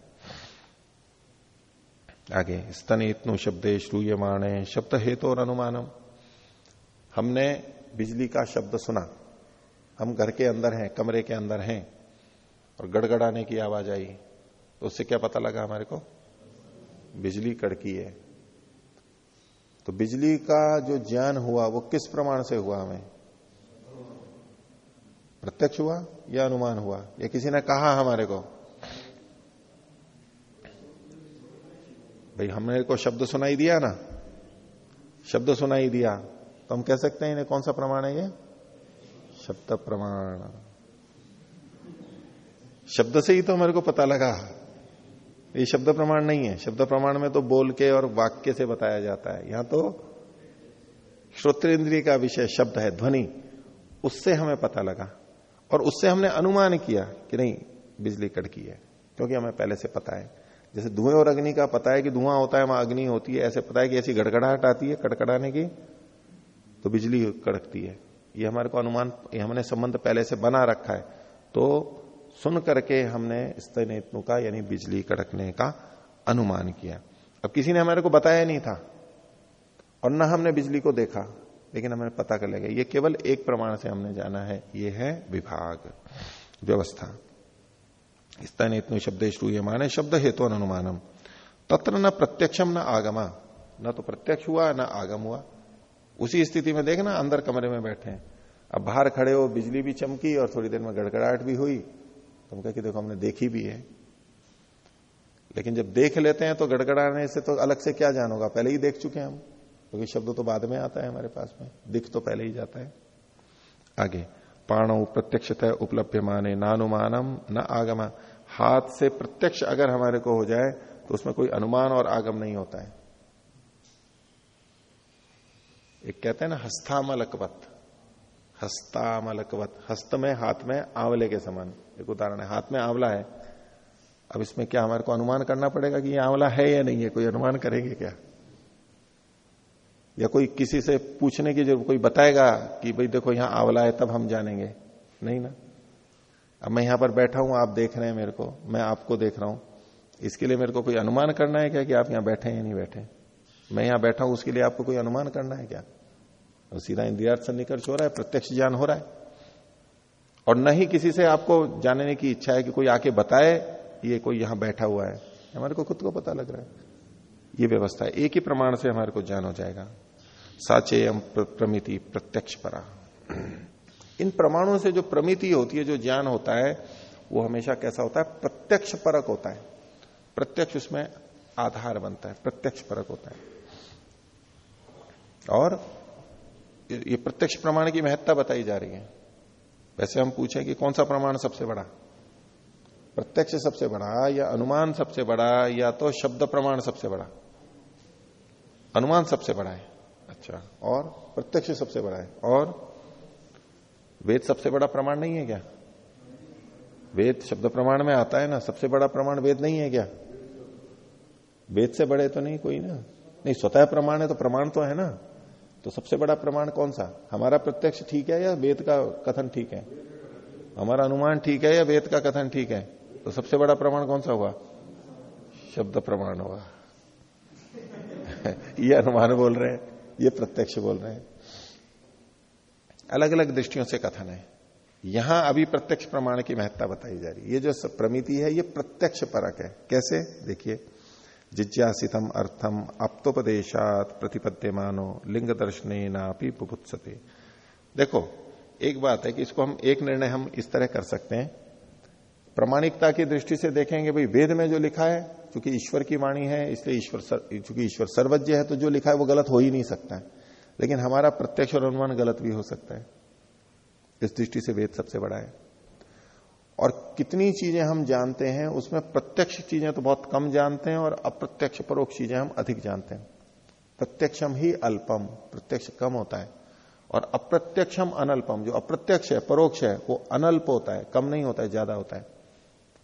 आगे स्तन इतनु शब्दे श्रूयमाणे, शब्द हेतु और अनुमानम। हमने बिजली का शब्द सुना। हम घर के अंदर हैं, कमरे के अंदर हैं, और गड़गड़ाने की आवाज़ आई। तो उससे क्या पता लगा हमारे को? बिजली कड़की है। तो बिजली का जो ज्ञान हुआ, वो किस प्रमाण से हुआ हमें? प्रत्यक्ष हुआ या अनुमान हुआ? या किसी ने कहा हमारे को? भाई, हमने को शब्द सुनाई दिया ना? शब्द सुनाई दिया। तो हम कह सकते हैं इन्हें कौन सा प्रमाण है ये? शब्द प्रमाण। शब्द से ही तो मेरे को पता लगा। ये शब्द प्रमाण नहीं है। शब्द प्रमाण में तो बोल के और वाक्य से बताया जाता है। यहाँ तो श्रोत्र का विषय शब्द है, ध्वनि। उससे हमें पता लगा और उससे हमने अनुमान किया कि नहीं, बिजली कड़की है, क्योंकि हमें पहले से पता है। जैसे धुएँ और अग्नि का पता है कि धुआँ होता है, वहाँ अग्नि होती है, ऐसे पता है कि ऐसी गड़गड़ाहट आती है, कड़कड़ाने की तो बिजली कड़कती है। ये हमारे को अनुमान, ये हमने संबंध पहले से बना रखा है। तो सुन करके हमने स्तनेत्नु का, यानी बिजली कड़कने का अनुमान किया। अब किसी ने हमारे को बताया नहीं था, और न हमने बिजली को देखा, लेकिन हमें पता कर लेगा, ये केवल एक प्रमाण से हमने जाना है, ये है विभाग, व्यवस्था। स्तनेत्नु शब्द श्रूय माने शब्द हेतु अनुमानम। तत्र न प्रत्यक्षम न आगमा। न तो प्रत्यक्ष हुआ, न आगम हुआ। उसी स्थिति में देखना, अंदर कमरे में बैठे अब बाहर खड़े हो, बिजली भी चमकी, और थोड़ी देर में गड़गड़ाहट भी हुई। तो हम कह देखो, हमने देखी भी है। लेकिन जब देख लेते हैं तो गड़गड़ाने से तो अलग से क्या जान होगा? पहले ही देख चुके हैं हम, क्योंकि तो शब्द तो बाद में आता है हमारे पास में। दिख तो पहले ही जाता है। आगे, पाणु प्रत्यक्षतः उपलब्ध माने नानुमानम न आगमा। हाथ से प्रत्यक्ष अगर हमारे को हो जाए तो उसमें कोई अनुमान और आगम नहीं होता है। एक कहते हैं ना, हस्तामलकवत। हस्तामलकवत। हस्त में, हाथ में, आंवले के समान। एक उदाहरण है हाथ में आंवला है। अब इसमें क्या हमारे को अनुमान करना पड़ेगा कि ये आंवला है या नहीं है? कोई अनुमान करेंगे क्या? या कोई किसी से पूछने की ज़रूरत, कोई बताएगा कि भाई देखो यहाँ आंवला है, तब हम जानेंगे? नहीं ना? अब मैं यहाँ पर बैठा हूँ, आप देख रहे हैं मेरे को, मैं आपको देख रहा हूँ। इसके लिए मेरे को कोई अनुमान करना है क्या कि आप यहाँ बैठे या नहीं बैठे? मैं यहाँ बैठा हूँ, उसके लिए आपको कोई अनुमान करना है क्या? और सीधा इंद्रियार्थ सन्निकर्ष हो रहा है, प्रत्यक्ष ज्ञान हो रहा है। और न ही किसी से आपको जानने की इच्छा है कि कोई आके बताए ये कोई यहाँ बैठा हुआ है। हमारे को खुद को पता लग रहा है। ये व्यवस्था है। एक ही प्रमाण से हमारे को ज्ञान हो जाएगा। साचेयम प्रमिति प्रत्यक्ष परा। इन प्रमाणों से जो प्रमिति होती है, जो ज्ञान होता है, वो हमेशा कैसा होता है? प्रत्यक्ष परक होता है। प्रत्यक्ष उसमें आधार बनता है। प्रत्यक्ष परक होता है। और ये प्रत्यक्ष प्रमाण की महत्ता बताई जा रही है। वैसे हम पूछें कि कौन सा प्रमाण सबसे बड़ा? प्रत्यक्ष सबसे बड़ा या अनुमान सबसे बड़ा या तो शब्द प्रमाण सबसे बड़ा? अनुमान सबसे बड़ा है। अच्छा और प्रत्यक्ष सबसे बड़ा है। और वेद सबसे बड़ा प्रमाण नहीं है क्या? वेद शब्द प्रमाण में आता है ना, सबसे बड़ा प्रमाण वेद नहीं है क्या? वेद से बड़े तो नहीं कोई ना। नहीं, स्वतः प्रमाण है तो प्रमाण तो है ना। तो सबसे बड़ा प्रमाण कौन सा? हमारा प्रत्यक्ष ठीक है या वेद का कथन ठीक है? हमारा अनुमान ठीक है या वेद का कथन ठीक है? तो सबसे बड़ा प्रमाण कौन सा हुआ? शब्द प्रमाण हुआ। ये अनुमान बोल रहे हैं, ये प्रत्यक्ष बोल रहे हैं। अलग अलग दृष्टियों से कथन है। यहाँ अभी प्रत्यक्ष प्रमाण की महत्ता बताई जा रही है। ये जो प्रमिति है, ये प्रत्यक्ष परक है। कैसे? देखिए जिज्ञासितम अर्थम अप्तोपदेशात प्रतिपद्य मानो लिंग दर्शने नापी देखो, एक बात है कि इसको हम एक निर्णय हम इस तरह कर सकते हैं। प्रमाणिकता की दृष्टि से देखेंगे भाई, वेद में जो लिखा है क्योंकि ईश्वर की वाणी है, इसलिए ईश्वर चूँकि ईश्वर सर्वज्ञ है तो जो लिखा है वो गलत हो ही नहीं सकता है। लेकिन हमारा प्रत्यक्ष और अनुमान गलत भी हो सकता है। इस दृष्टि से वेद सबसे बड़ा है। और कितनी चीज़ें हम जानते हैं, उसमें प्रत्यक्ष चीज़ें तो बहुत कम जानते हैं और अप्रत्यक्ष परोक्ष चीज़ें हम अधिक जानते हैं। प्रत्यक्षम ही अल्पम, प्रत्यक्ष कम होता है। और अप्रत्यक्षम अनल्पम, जो अप्रत्यक्ष है, परोक्ष है, वो अनल्प होता है, कम नहीं होता है, ज़्यादा होता है।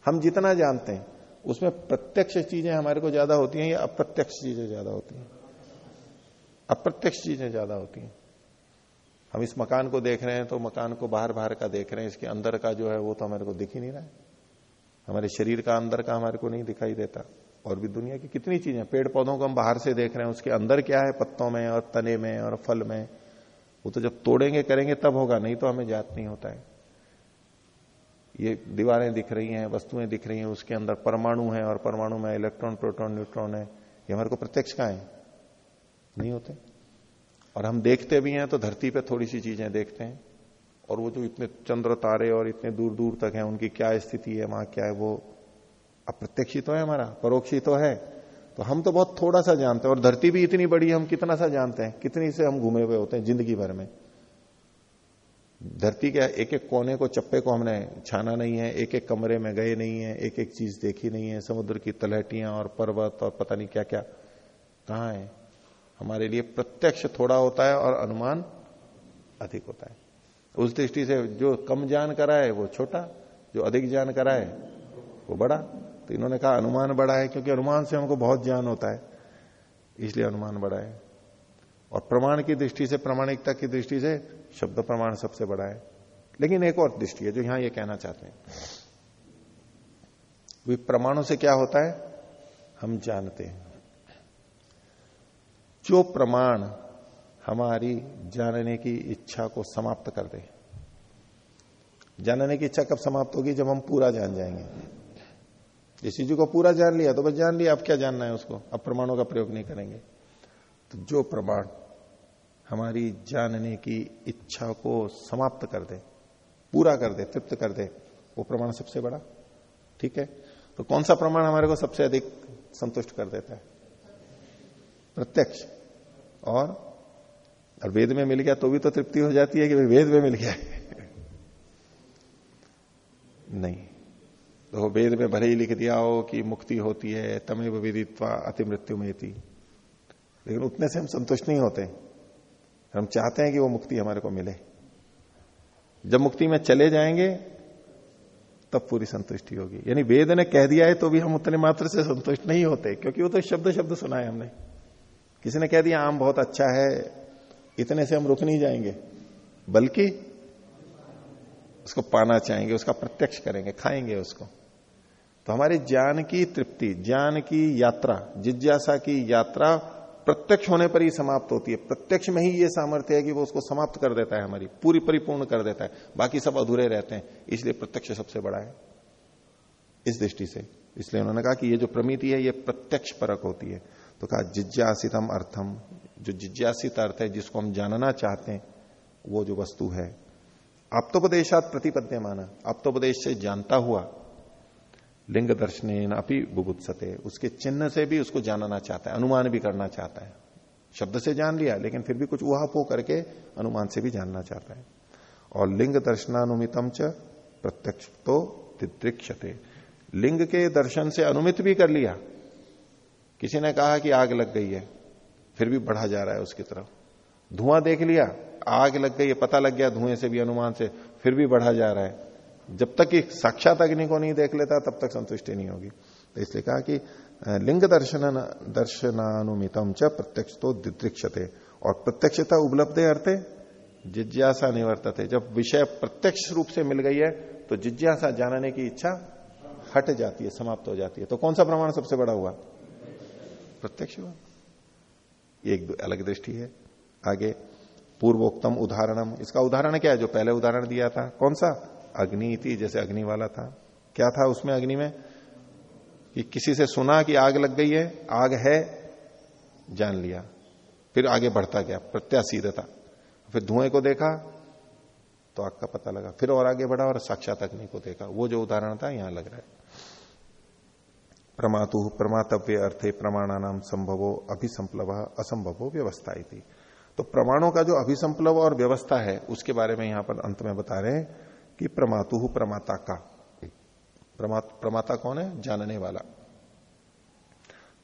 हम जितना जानते हैं, उसमें प्रत्यक्ष चीज़ें हमारे को ज़्यादा होती हैं या अप्रत्यक्ष चीज़ें ज़्यादा होती हैं? अप्रत्यक्ष चीज़ें ज़्यादा होती हैं। हम इस मकान को देख रहे हैं तो मकान को बाहर बाहर का देख रहे हैं, इसके अंदर का जो है वो तो हमारे को दिख ही नहीं रहा है। हमारे शरीर का अंदर का हमारे को नहीं दिखाई देता। और भी दुनिया की कितनी चीज़ें पेड़ पौधों को हम बाहर से देख रहे हैं, उसके अंदर क्या है पत्तों में और तने में और फल में। वो तो जब तोड़ेंगे, करेंगे तब होगा, नहीं तो हमें जात नहीं होता है। ये दीवारें दिख रही हैं, वस्तुएँ दिख रही हैं, उसके अंदर परमाणु है और परमाणु में इलेक्ट्रॉन, प्रोटॉन, न्यूट्रॉन है। ये हमारे को प्रत्यक्ष का है? नहीं होते। और हम देखते भी हैं तो धरती पे थोड़ी सी चीज़ें देखते हैं। और वो जो इतने चंद्र तारे और इतने दूर दूर तक है, उनकी क्या स्थिति है, वहाँ क्या है, वो अप्रत्यक्षी तो है हमारा परोक्षी तो है। तो हम तो बहुत थोड़ा सा जानते हैं, और धरती भी इतनी बड़ी है, हम कितना सा जानते हैं, कितनी से हम घूमे हुए होते हैं ज़िंदगी भर में। धरती के एक एक कोने को, चप्पे को हमने छाना नहीं है एक एक कमरे में गए नहीं है एक एक चीज़ देखी नहीं है, समुद्र की तलहटियाँ और पर्वत और पता नहीं क्या क्या कहा है? हमारे लिए प्रत्यक्ष थोड़ा होता है और अनुमान अधिक होता है। उस दृष्टि से जो कम जान करा है वो छोटा, जो अधिक जान करा है वो बड़ा। तो इन्होंने कहा अनुमान बड़ा है, क्योंकि अनुमान से हमको बहुत ज्ञान होता है, इसलिए अनुमान बड़ा है। और प्रमाण की दृष्टि से, प्रमाणिकता की दृष्टि से शब्द प्रमाण सबसे बड़ा है। लेकिन एक और दृष्टि है जो यहाँ ये कहना चाहते हैं। वे प्रमाणों से क्या होता है? हम जानते हैं। जो प्रमाण हमारी जानने की इच्छा को समाप्त कर दे। जानने की इच्छा कब समाप्त होगी? जब हम पूरा जान जाएँगे। जिस चीज़ को पूरा जान लिया तो बस जान लिया, अब क्या जानना है उसको? अब प्रमाणों का प्रयोग नहीं करेंगे। तो जो प्रमाण हमारी जानने की इच्छा को समाप्त कर दे, पूरा कर दे, तृप्त कर दे, वो प्रमाण सबसे बड़ा, ठीक है? तो कौन सा प्रमाण हमारे को सबसे अधिक संतुष्ट कर देता है? प्रत्यक्ष। और और वेद में मिल गया तो भी तो तृप्ति हो जाती है कि वेद में मिल गया। नहीं। तो वेद में भले ही लिख दिया हो कि मुक्ति होती है, तमेव विदित्वा अति मृत्यु में थी लेकिन उतने से हम संतुष्ट नहीं होते। हम चाहते हैं कि वो मुक्ति हमारे को मिले। जब मुक्ति में चले जाएँगे, तब पूरी संतुष्टि होगी। यानी वेद ने कह दिया है तो भी हम उतने मात्र से संतुष्ट नहीं होते, क्योंकि वो तो शब्द शब्द सुना है हमने। किसी ने कह दिया, आम बहुत अच्छा है, इतने से हम रुक नहीं जाएँगे। बल्कि उसको पाना चाहेंगे, उसका प्रत्यक्ष करेंगे, खाएँगे उसको। तो हमारे ज्ञान की तृप्ति, ज्ञान की यात्रा, जिज्ञासा की यात्रा प्रत्यक्ष होने पर ही समाप्त होती है। प्रत्यक्ष में ही ये सामर्थ्य है कि वो उसको समाप्त कर देता है हमारी, पूरी परिपूर्ण कर देता है। बाकी सब अधूरे रहते हैं, इसलिए प्रत्यक्ष सबसे बड़ा है। इस दृष्टि से। इसलिए उन्होंने कहा कि ये जो प्रमिति है, ये प्रत्यक्ष परक होती है। तो कहा, जिज्ञासितम अर्थम। जो जिज्ञासित अर्थ है, जिसको हम जानना चाहते हैं, वो जो वस्तु है। आप्तोपदेशात प्रतिपद्य माना आप्तोपदेश से जानता हुआ लिंग दर्शन अपनी बुबुत्सते उसके चिन्ह से भी उसको जानना चाहता है, अनुमान भी करना चाहता है। शब्द से जान लिया, लेकिन फिर भी कुछ उहापो करके अनुमान से भी जानना चाहता है। और लिंग दर्शनानुमितम च प्रत्यक्ष तो तिदृक्षते। लिंग के दर्शन से अनुमित भी कर लिया किसी ने कहा कि आग लग गई है, फिर भी बढ़ा जा रहा है उसकी तरफ़। धुआँ देख लिया, आग लग गई है पता लग गया धुएँ से भी अनुमान से, फिर भी बढ़ा जा रहा है। जब तक कि साक्षात अग्नि को नहीं देख लेता, तब तक संतुष्टि नहीं होगी। तो इसलिए कहा कि लिंग दर्शन दर्शनानुमितम च प्रत्यक्ष तो दिदृक्षते, और प्रत्यक्षता उपलब्ध अर्थे, जिज्ञासा निवर्तते। जब विषय प्रत्यक्ष रूप से मिल गई है तो जिज्ञासा जानने की इच्छा हट जाती है, समाप्त हो जाती है। तो कौन सा प्रमाण सबसे बड़ा हुआ? प्रत्यक्ष हुआ एक अलग दृष्टि है। आगे, पूर्वोक्तम उदाहरणम। इसका उदाहरण क्या है? जो पहले उदाहरण दिया था। कौन सा? अग्नि थी जैसे अग्नि वाला था। क्या था उसमें अग्नि में? कि किसी से सुना कि आग लग गई है, आग है, जान लिया। फिर आगे बढ़ता गया प्रत्याशीदता फिर धुएँ को देखा तो आग का पता लगा। फिर और आगे बढ़ा और साक्षात अग्नि को देखा। वो जो उदाहरण था, यहाँ लग रहा है। प्रमातु प्रमातव्य अर्थे प्रमाणा नाम संभवो अभिसंप्लव असंभवो व्यवस्था तो प्रमाणों का जो अभिसंप्लव और व्यवस्था है उसके बारे में यहाँ पर अंत में बता रहे हैं कि प्रमातु प्रमाता का। प्रमात, प्रमाता कौन है? जानने वाला।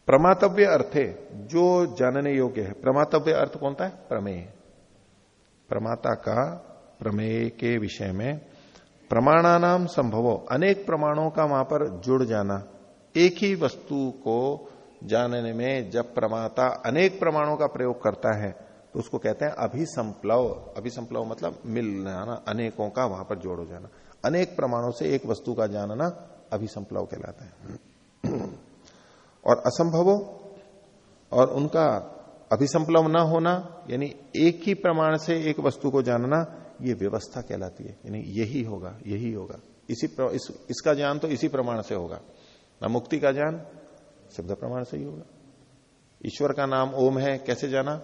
प्रमातव्य अर्थे जो जानने योग्य है। प्रमातव्य अर्थ कौन सा है? प्रमेय। प्रमाता का प्रमेय के विषय में प्रमाणानाम संभवो अनेक प्रमाणों का वहाँ पर जुड़ जाना एक ही वस्तु को जानने में जब प्रमाता अनेक प्रमाणों का प्रयोग करता है तो उसको कहते हैं अभिसंप्लव। अभिसंप्लव मतलब मिल जाना अनेकों का वहाँ पर जोड़ हो जाना। अनेक प्रमाणों से एक वस्तु का जानना अभिसंप्लव कहलाता है। और असंभवो और उनका अभिसंप्लव न होना यानी एक ही प्रमाण से एक वस्तु को जानना ये व्यवस्था कहलाती है। यानी यही होगा यही होगा। इसी इस, इसका ज्ञान तो इसी प्रमाण से होगा। ना मुक्ति का ज्ञान, शब्द प्रमाण से ही होगा। ईश्वर का नाम ओम है, कैसे जाना?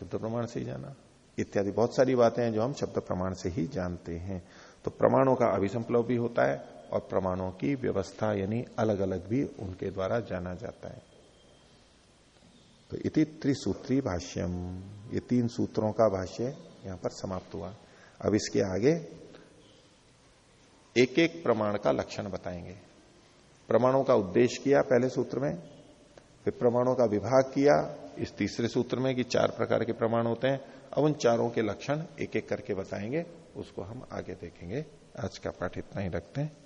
शब्द प्रमाण से ही जाना। इत्यादि बहुत सारी बातें हैं जो हम शब्द प्रमाण से ही जानते हैं। तो प्रमाणों का अभिसंप्लव भी होता है और प्रमाणों की व्यवस्था यानी अलग अलग भी उनके द्वारा जाना जाता है। तो इति त्रिसूत्री भाष्यम। ये तीन सूत्रों का भाष्य यहाँ पर समाप्त हुआ। अब इसके आगे एक एक प्रमाण का लक्षण बताएँगे। प्रमाणों का उद्देश्य किया पहले सूत्र में, फिर प्रमाणों का विभाग किया, इस तीसरे सूत्र में कि चार प्रकार के प्रमाण होते हैं। अब उन चारों के लक्षण एक एक करके बताएँगे, उसको हम आगे देखेंगे। आज का पाठ इतना ही रखते हैं।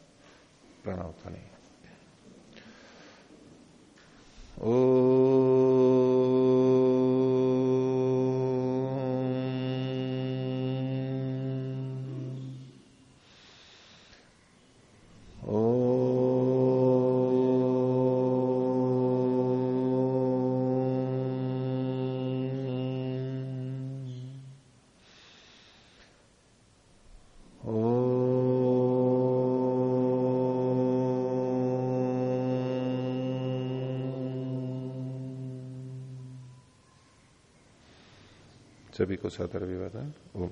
प्रणव ध्वनि सभी को सदर विवादन ओम